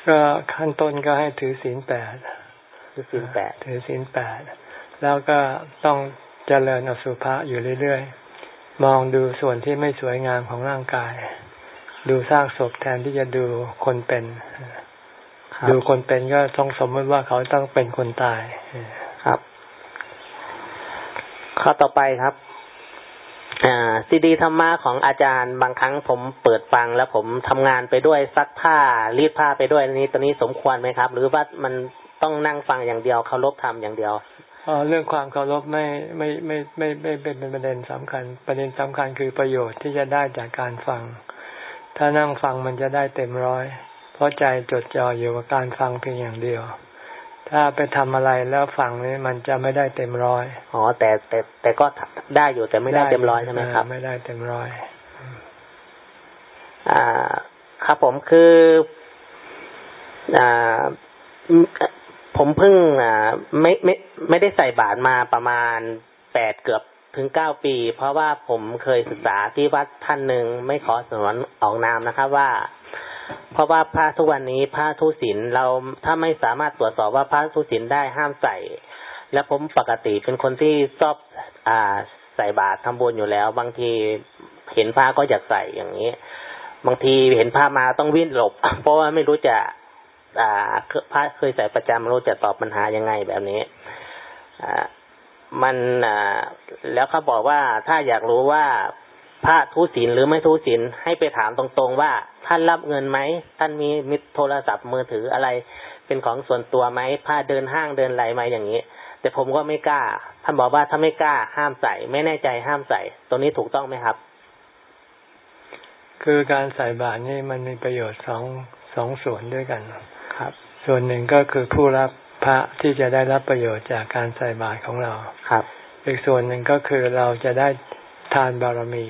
ก็ขั้นต้นก็ให้ถือศีลแปดคือสินแปดถือศีลแปดแล้วก็ต้องเจริญอสุภะอยู่เรื่อยๆ มองดูส่วนที่ไม่สวยงามของร่างกาย ดูซากศพแทนที่จะดูคนเป็นครับดูคนเป็นก็ต้องสมมติว่าเขาต้องเป็นคนตายครับ ข้อต่อไปครับอ่า ซีดีธรรมะของอาจารย์บางครั้งผมเปิดฟังแล้วผมทำงานไปด้วยซักผ้ารีดผ้าไปด้วยนี้ตัวนี้สมควรไหมครับ หรือว่ามันต้องนั่งฟังอย่างเดียวเคารพธรรมอย่างเดียวเอ่อเรื่องความเคารพไม่ไม่ไม่ไม่ไม่ไม่เป็นประเด็นสำคัญ ประเด็นสำคัญคือประโยชน์ที่จะได้จากการฟัง ถ้านั่งฟังมันจะได้เต็มร้อย เพราะใจจดจ่ออยู่กับการฟังเพียงอย่างเดียว ถ้าไปทำอะไรแล้วฟังนี่มันจะไม่ได้เต็มร้อยอ๋อแต่แต่แต่ก็ได้อยู่แต่ไม่ได้เต็มร้อยใช่ไหมครับ ไม่ได้เต็มร้อยอ่า ครับผมคืออ่าอืมผมเพิ่งอ่าไม่ไม่ไม่ได้ใส่บาตรมาประมาณแปดเกือบถึงเก้าปี เพราะว่าผมเคยศึกษาที่วัดท่านหนึ่งไม่ขอสนวนออกนามนะครับว่า เพราะว่าผ้าทุกวันนี้ผ้าทุศิลเราถ้าไม่สามารถตรวจสอบว่าผ้าทุศิลได้ห้ามใส่ และผมปกติเป็นคนที่ชอบอ่าใส่บาตรทำบุญอยู่แล้ว บางทีเห็นผ้าก็อยากใส่อย่างนี้ บางทีเห็นผ้ามาต้องวิ่งหลบ เพราะว่าไม่รู้จะอ่าพระเคยใส่ประจำไม่รู้จะตอบปัญหายังไงแบบนี้อ่ามันอ่าแล้วเขาบอกว่าถ้าอยากรู้ว่า พระทุศีลหรือไม่ทุศีลให้ไปถามตรงๆว่า ท่านรับเงินไหมท่านมีมิตรโทรศัพท์มือถืออะไร เป็นของส่วนตัวไหมพาเดินห้างเดินไรไหมอย่างนี้ แต่ผมก็ไม่กล้า ท่านบอกว่าถ้าไม่กล้าห้ามใส่ ไม่แน่ใจห้ามใส่ตรงนี้ถูกต้องไหมครับ คือการใส่บาตรนี่มันมีประโยชน์สองสองส่วนด้วยกันครับ ส่วนหนึ่งก็คือผู้รับพระที่จะได้รับประโยชน์จากการใส่บาตรของเราครับ อีกส่วนหนึ่งก็คือเราจะได้ ทานบารมี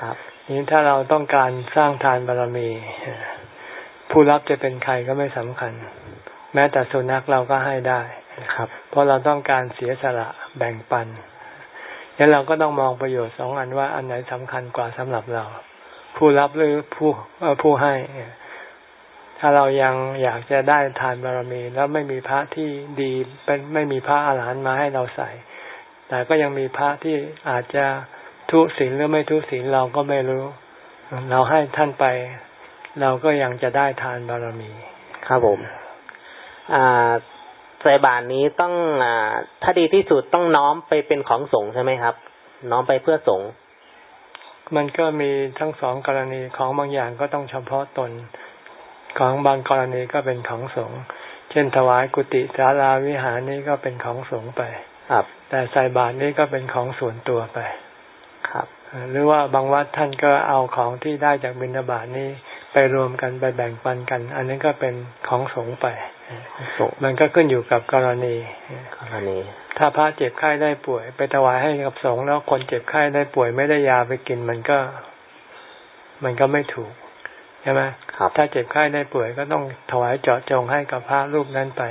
ครับนี้ถ้าเราต้องการสร้างทานบารมี ผู้รับจะเป็นใครก็ไม่สำคัญ แม้แต่สุนัขเราก็ให้ได้ครับ เพราะเราต้องการเสียสละแบ่งปันงั้นเราก็ต้องมองประโยชน์สองอันว่าอันไหนสำคัญกว่าสำหรับเรา ผู้รับหรือผู้เอ่อผู้ให้ถ้าเรายังอยากจะได้ทานบารมี แล้วไม่มีพระที่ดีเป็นไม่มีพระอาหารหันต์มาให้เราใส่ แต่ก็ยังมีพระที่อาจจะ ทุศีลหรือไม่ทุศีลเราก็ไม่รู้ เราให้ท่านไป เราก็ยังจะได้ทานบารมี ครับผม อ่าใส่บาตรนี้ต้องอ่าถ้าดีที่สุดต้องน้อมไปเป็นของสงฆ์ใช่ไหมครับ น้อมไปเพื่อสงฆ์มันก็มีทั้งสองกรณีของบางอย่างก็ต้องเฉพาะตน ของบางกรณีก็เป็นของสงฆ์เช่นถวายกุฏิศาลาวิหารนี่ก็เป็นของสงฆ์ไป ครับ แต่ใส่บาตรนี่ก็เป็นของส่วนตัวไปครับ หรือว่าบางวัดท่านก็เอาของที่ได้จากบิณฑบาตนี้ไปรวมกันไปแบ่งปันกัน อันนี้ก็เป็นของสงฆ์ไปสงฆ์มันก็ขึ้นอยู่กับกรณีกรณี ถ้าพระเจ็บไข้ได้ป่วย ไปถวายให้กับสงฆ์แล้วคนเจ็บไข้ได้ป่วยไม่ได้ยาไปกินมันก็ มันก็ไม่ถูกใช่ไหมครับ ถ้าเจ็บไข้ได้ป่วยก็ต้องถวายเจาะจงให้กับพระรูปนั้นไป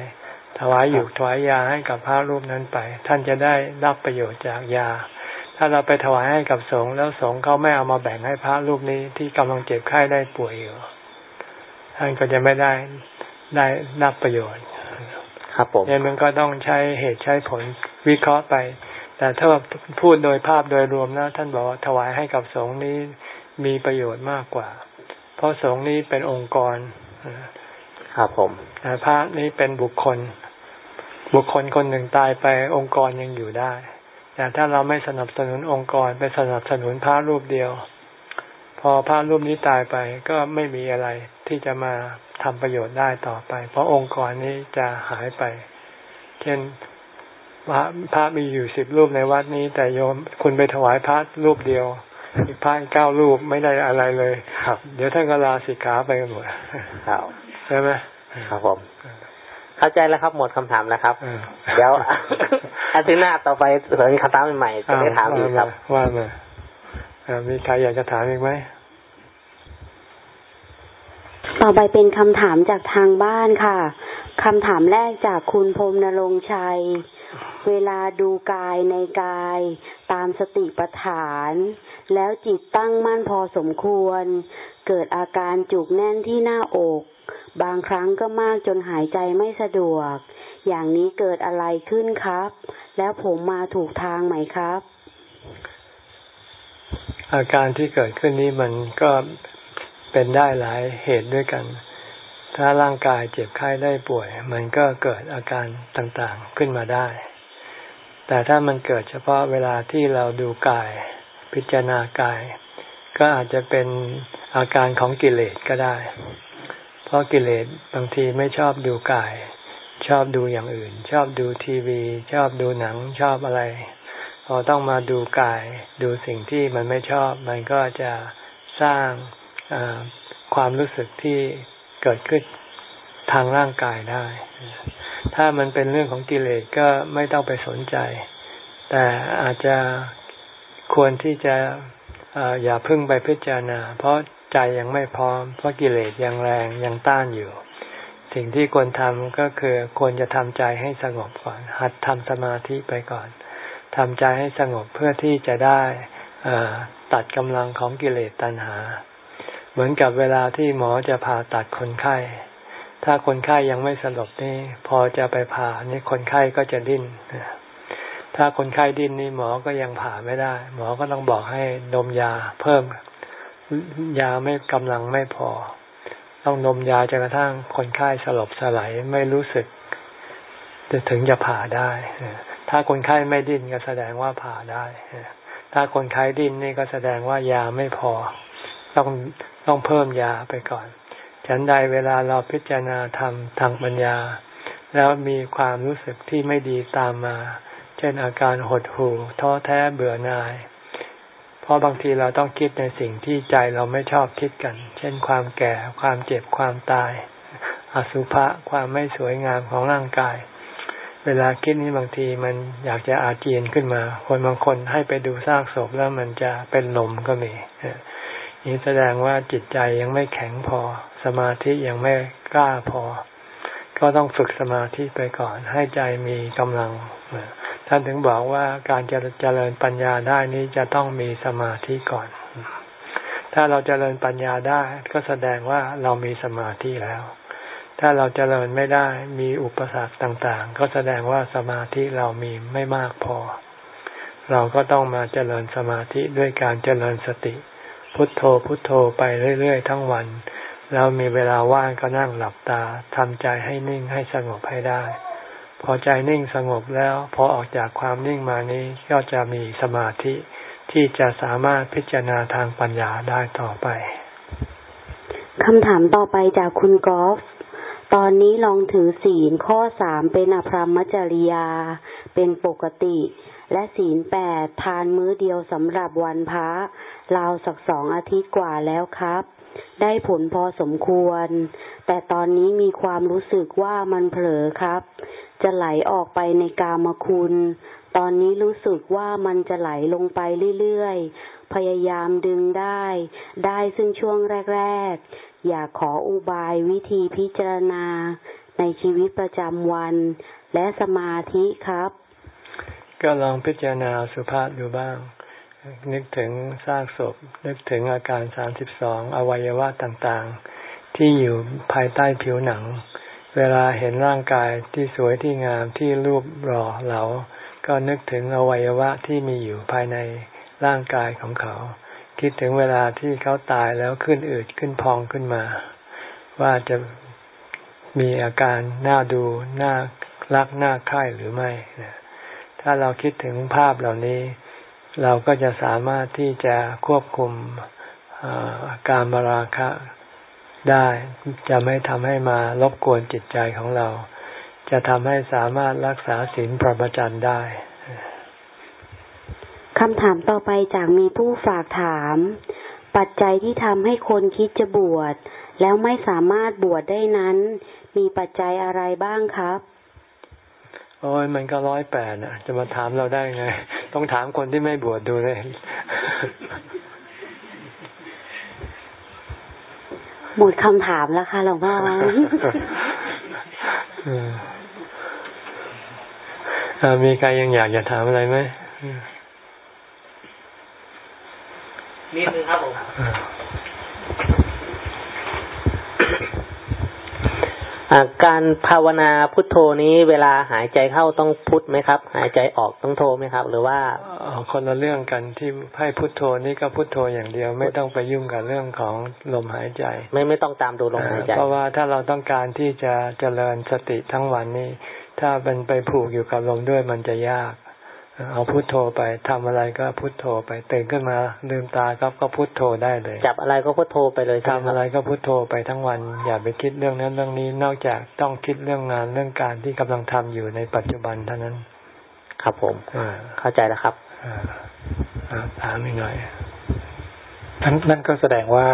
ถวายอยู่ถวายยาให้กับพระรูปนั้นไป ท่านจะได้รับประโยชน์จากยา ถ้าเราไปถวายให้กับสงฆ์แล้วสงฆ์เขาไม่เอามาแบ่งให้พระรูปนี้ที่กำลังเจ็บไข้ได้ป่วยอยู่ท่านก็จะไม่ได้ได้รับประโยชน์ ครับผมเนี่ยมันก็ต้องใช้เหตุใช้ผลวิเคราะห์ไป แต่ถ้าพูดโดยภาพโดยรวมแล้วท่านบอกว่าถวายให้กับสงฆ์นี้มีประโยชน์มากกว่า เพราะสงฆ์นี้เป็นองค์กรครับผมแต่พระนี้เป็นบุคคล บุคคลคนหนึ่งตายไปองค์กรยังอยู่ได้ แต่ถ้าเราไม่สนับสนุนองค์กรไปสนับสนุนพระรูปเดียวพพอพระรูปนี้ตายไปก็ไม่มีอะไรที่จะมาทำประโยชน์ได้ต่อไป เพราะองค์กรนี้จะหายไป เช่นพระพระมีอยู่สิบรูปในวัดนี้ แต่โยมคุณไปถวายพระรูปเดียวอีกพระเก้ารูปไม่ได้อะไรเลยครับ เดี๋ยวท่านก็ลาสิกขาไปกันหมดครับใช่ไหมครับผม เข้าใจแล้วครับหมดคำถามแล้วครับเออเดี๋ยวอาทิตย์หน้าต่อไปเผื่อมีคำถามใหม่ๆจะได้ถามอีกครับว่ามาอ่ามีใครอยากจะถามอีกไหมต่อไปเป็นคำถามจากทางบ้านค่ะคำถามแรกจากคุณพรมนรงค์ชัย เวลาดูกายในกาย ตามสติปัฏฐาน แล้วจิตตั้งมั่นพอสมควร เกิดอาการจุกแน่นที่หน้าอก บางครั้งก็มากจนหายใจไม่สะดวก อย่างนี้เกิดอะไรขึ้นครับ แล้วผมมาถูกทางไหมครับ อาการที่เกิดขึ้นนี้มันก็เป็นได้หลายเหตุด้วยกัน ถ้าร่างกายเจ็บไข้ได้ป่วย มันก็เกิดอาการต่างๆขึ้นมาได้ แต่ถ้ามันเกิดเฉพาะเวลาที่เราดูกาย พิจารณากาย ก็อาจจะเป็นอาการของกิเลสก็ได้ เพราะกิเลสบางทีไม่ชอบดูกาย ชอบดูอย่างอื่น ชอบดูทีวี ชอบดูหนังชอบอะไร พอต้องมาดูกาย ดูสิ่งที่มันไม่ชอบ มันก็จะสร้างความรู้สึกที่เกิดขึ้นทางร่างกายได้ ถ้ามันเป็นเรื่องของกิเลสก็ไม่ต้องไปสนใจ แต่อาจจะควรที่จะอย่าพึ่งไปพิจารณา เพราะ ใจยังไม่พร้อม เพราะกิเลสยังแรงยังต้านอยู่ สิ่งที่ควรทำก็คือควรจะทำใจให้สงบก่อน หัดทำสมาธิไปก่อนทำใจให้สงบเพื่อที่จะได้ตัดกำลังของกิเลสตัณหา เหมือนกับเวลาที่หมอจะผ่าตัดคนไข้ ถ้าคนไข้ยังไม่สลบนี่พอจะไปผ่านี่คนไข้ก็จะดิ้นถ้าคนไข้ดิ้นนี่หมอก็ยังผ่าไม่ได้ หมอก็ต้องบอกให้นมยาเพิ่ม ยาไม่กำลังไม่พอ ต้องนมยาจนกระทั่งคนไข้สลบสลายไม่รู้สึกจะถึงจะผ่าได้ ถ้าคนไข้ไม่ดิ้นก็แสดงว่าผ่าได้ ถ้าคนไข้ดิ้นนี่ก็แสดงว่ายาไม่พอ ต้องต้องเพิ่มยาไปก่อน ฉันใดเวลาเราพิจารณาทำทางปัญญา แล้วมีความรู้สึกที่ไม่ดีตามมา เช่นอาการหดหู่ท้อแท้เบื่อหน่าย เพราะบางทีเราต้องคิดในสิ่งที่ใจเราไม่ชอบคิดกัน เช่นความแก่ ความเจ็บ ความตาย อสุภะ ความไม่สวยงามของร่างกาย เวลาคิดนี้บางทีมันอยากจะอาเจียนขึ้นมา คนบางคนให้ไปดูซากศพแล้วมันจะเป็นลมก็มีนี่แสดงว่าจิตใจยังไม่แข็งพอ สมาธิยังไม่กล้าพอ ก็ต้องฝึกสมาธิไปก่อน ให้ใจมีกำลัง ท่านถึงบอกว่าการจะเจริญปัญญาได้นี้จะต้องมีสมาธิก่อน ถ้าเราเจริญปัญญาได้ก็แสดงว่าเรามีสมาธิแล้ว ถ้าเราเจริญไม่ได้มีอุปสรรคต่างๆ ก็แสดงว่าสมาธิเรามีไม่มากพอ เราก็ต้องมาเจริญสมาธิด้วยการเจริญสติ พุทโธพุทโธไปเรื่อยๆ ทั้งวัน แล้วมีเวลาว่างก็นั่งหลับตาทำใจให้นิ่งให้สงบให้ได้ พอใจนิ่งสงบแล้ว พอออกจากความนิ่งมานี้ก็จะมีสมาธิที่จะสามารถพิจารณาทางปัญญาได้ต่อไปคำถามต่อไปจากคุณกอล์ฟตอนนี้ลองถือศีลข้อสามเป็นอภรรมจริยา เป็นปกติ และศีลแปดทานมื้อเดียวสำหรับวันพระราวสักสองอาทิตย์กว่าแล้วครับ ได้ผลพอสมควร แต่ตอนนี้มีความรู้สึกว่ามันเผลอครับ จะไหลออกไปในกามคุณ ตอนนี้รู้สึกว่ามันจะไหลลงไปเรื่อยๆ พยายามดึงได้ ได้ซึ่งช่วงแรกๆ อยากขออุบายวิธีพิจารณาในชีวิตประจำวัน และสมาธิครับ ก็ลองพิจารณาสุภาพดูบ้าง นึกถึงซากศพ นึกถึงอาการสามสิบสองอวัยวะต่างๆ ที่อยู่ภายใต้ผิวหนัง เวลาเห็นร่างกายที่สวยที่งามที่รูปหล่อเหลา ก็นึกถึงอวัยวะที่มีอยู่ภายในร่างกายของเขา คิดถึงเวลาที่เขาตายแล้วขึ้นอืดขึ้นพองขึ้นมา ว่าจะมีอาการน่าดูน่ารักน่าใคร่หรือไม่ ถ้าเราคิดถึงภาพเหล่านี้ เราก็จะสามารถที่จะควบคุมการมาราคะ ได้ จะไม่ทำให้มารบกวนจิตใจของเรา จะทำให้สามารถรักษาศีลพรหมจรรย์ได้คำถามต่อไปจากมีผู้ฝากถาม ปัจจัยที่ทำให้คนคิดจะบวช แล้วไม่สามารถบวชได้นั้น มีปัจจัยอะไรบ้างครับ โอ้ยมันก็ร้อยแปดนะจะมาถามเราได้ไง ต้องถามคนที่ไม่บวชดดูเลย หมดคำถามแล้วค่ะหลวงพ่อมีใครยังอยากจะถามอะไรไหมนิดนึงครับผม การภาวนาพุทโธนี้เวลาหายใจเข้าต้องพุทไหมครับ หายใจออกต้องโทไหมครับ หรือว่าคนละเรื่องกันที่ให้พุทโธนี่ก็พุทโธอย่างเดียว ไม่ต้องไปยุ่งกับเรื่องของลมหายใจ ไม่ไม่ต้องตามดูลมหายใจ เพราะว่าถ้าเราต้องการที่จะเจริญสติทั้งวันนี้ถ้าเป็นไปผูกอยู่กับลมด้วยมันจะยาก เอาพุโทโธไปทำอะไรก็พุโทโธไปตื่นขึ้นมาลืมตาก็ก็พุโทโธได้เลย จับอะไรก็พุโทโธไปเลยทำอะไรก็พุโทโธไปทั้งวัน อย่าไปคิดเรื่องนั้นเรื่องนี้นอกจากต้องคิดเรื่องงานเรื่องการที่กำลังทำอยู่ในปัจจุบันเท่านั้น ครับผมเข้าใจแล้วครับถามอีกหน่อยนั่นก็แสดงว่า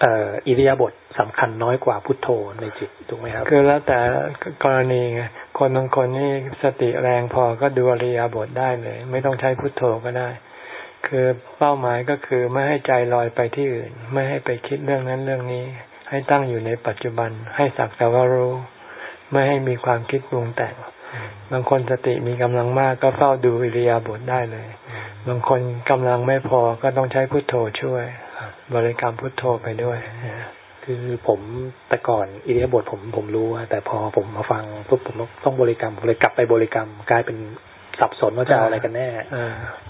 เอ่ออิริยาบถสำคัญน้อยกว่าพุทโธในจิตถูกไหมครับ คือแล้วแต่กรณีไง คนบางคนนี่สติแรงพอก็ดูอริยาบถได้เลย ไม่ต้องใช้พุทโธก็ได้ คือเป้าหมายก็คือไม่ให้ใจลอยไปที่อื่น ไม่ให้ไปคิดเรื่องนั้นเรื่องนี้ ให้ตั้งอยู่ในปัจจุบัน ให้สักแต่ว่ารู้ ไม่ให้มีความคิดปรุงแต่ง บางคนสติมีกำลังมากก็เฝ้าดูอิริยาบถได้เลย บางคนกำลังไม่พอก็ต้องใช้พุทโธช่วย บริกรรมพุทโธไปด้วย คือผมแต่ก่อนอิริยาบถผมผมรู้แต่พอผมมาฟังปุ๊บผมต้องบริกรรมเลยกลับไปบริกรรมกลายเป็นสับสนว่าจะเอาอะไรกันแน่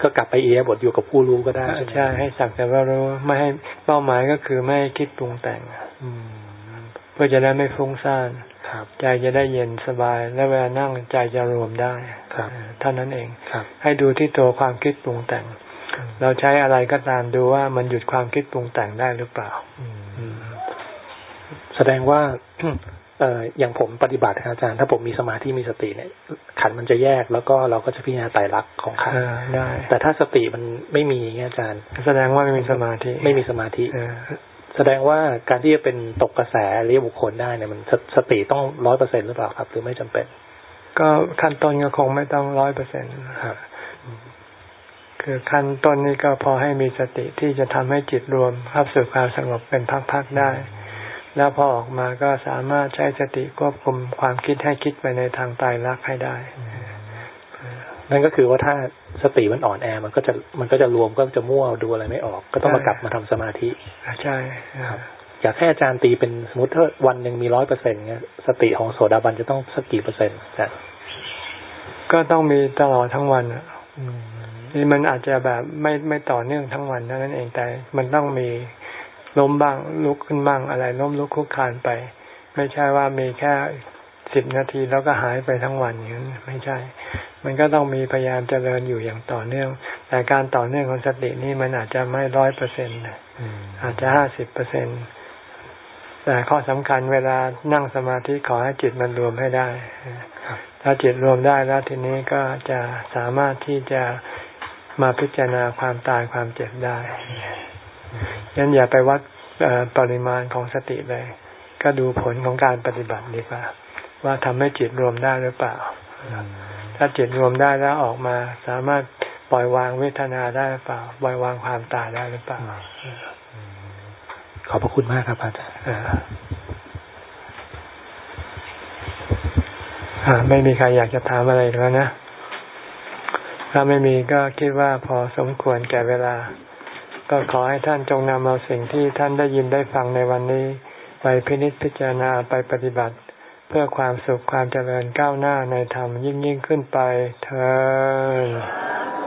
ก็กลับไปอิริยาบถอยู่กับผู้รู้ก็ได้ใช่ให้สักแต่ว่ารู้ไม่ให้เป้าหมายก็คือไม่ให้คิดปรุงแต่งเพื่อจะได้ไม่ฟุ้งซ่านใจจะได้เย็นสบาย และเวลานั่งใจจะรวมได้เท่านั้นเองให้ดูที่ตัวความคิดปรุงแต่ง เราใช้อะไรก็ตามดูว่ามันหยุดความคิดปรุงแต่งได้หรือเปล่า แสดงว่าเอออย่างผมปฏิบัติอาจารย์ ถ้าผมมีสมาธิมีสติเนี่ย ขันมันจะแยกแล้วก็เราก็จะพิจารณาไตรลักษณ์ของขันได้ แต่ถ้าสติมันไม่มีเงี้ยอาจารย์ แสดงว่าไม่มีสมาธิไม่มีสมาธิแสดงว่าการที่จะเป็นตกกระแสเรียบุคคลได้เนี่ยมันสติต้องร้อยเปอร์เซ็นหรือเปล่าครับ หรือไม่จำเป็น ก็ขั้นต้นก็คงไม่ต้องร้อยเปอร์เซ็นต์ครับคือขั้นต้นนี้ก็พอให้มีสติที่จะทำให้จิตรวมเข้าสู่ความสงบเป็นพักๆได้ แล้วพอออกมาก็สามารถใช้สติควบคุมความคิดให้คิดไปในทางตายรักให้ได้ นั่นก็คือว่าถ้าสติมันอ่อนแอ มันก็จะมันก็จะรวมก็จะมั่วดูอะไรไม่ออก ก็ต้องมากลับมาทำสมาธิใช่ครับอยากให้อาจารย์ตีเป็นสมมติถ้าวันหนึ่งมีร้อยเปอร์เซ็นต์เงี้ยสติของโสดาบันจะต้องสักกี่เปอร์เซ็นต์ก็ต้องมีตลอดทั้งวันอะนี่มันอาจจะแบบไม่ไม่ต่อเนื่องทั้งวันเท่านั้นเองแต่มันต้องมี ล้มบ้างลุกขึ้นบ้างอะไรล้มลุกคุกคานไป ไม่ใช่ว่ามีแค่สิบนาทีแล้วก็หายไปทั้งวันอย่างนั้นไม่ใช่ มันก็ต้องมีพยายามเจริญอยู่อย่างต่อเนื่อง แต่การต่อเนื่องของสตินี่มันอาจจะไม่ร้อยเปอร์เซ็นต์อาจจะห้าสิบเปอร์เซ็นต์แต่ข้อสำคัญเวลานั่งสมาธิขอให้จิตมันรวมให้ได้ ถ้าจิตรวมได้แล้วทีนี้ก็จะสามารถที่จะมาพิจารณาความตายความเจ็บได้ ยันอย่าไปวัดปริมาณของสติเลย ก็ดูผลของการปฏิบัติดีกว่า ว่าทำให้จิตรวมได้หรือเปล่า ถ้าจิตรวมได้แล้วออกมา สามารถปล่อยวางเวทนาได้หรือเปล่า ปล่อยวางความตายได้หรือเปล่า ขอบพระคุณมากครับอาจารย์ไม่มีใครอยากจะถามอะไรแล้วนะ ถ้าไม่มีก็คิดว่าพอสมควรแก่เวลา ก็ขอให้ท่านจงนำเอาสิ่งที่ท่านได้ยินได้ฟังในวันนี้ ไปพินิจพิจารณาไปปฏิบัติ เพื่อความสุขความเจริญก้าวหน้าในธรรมยิ่งยิ่งขึ้นไปเธอ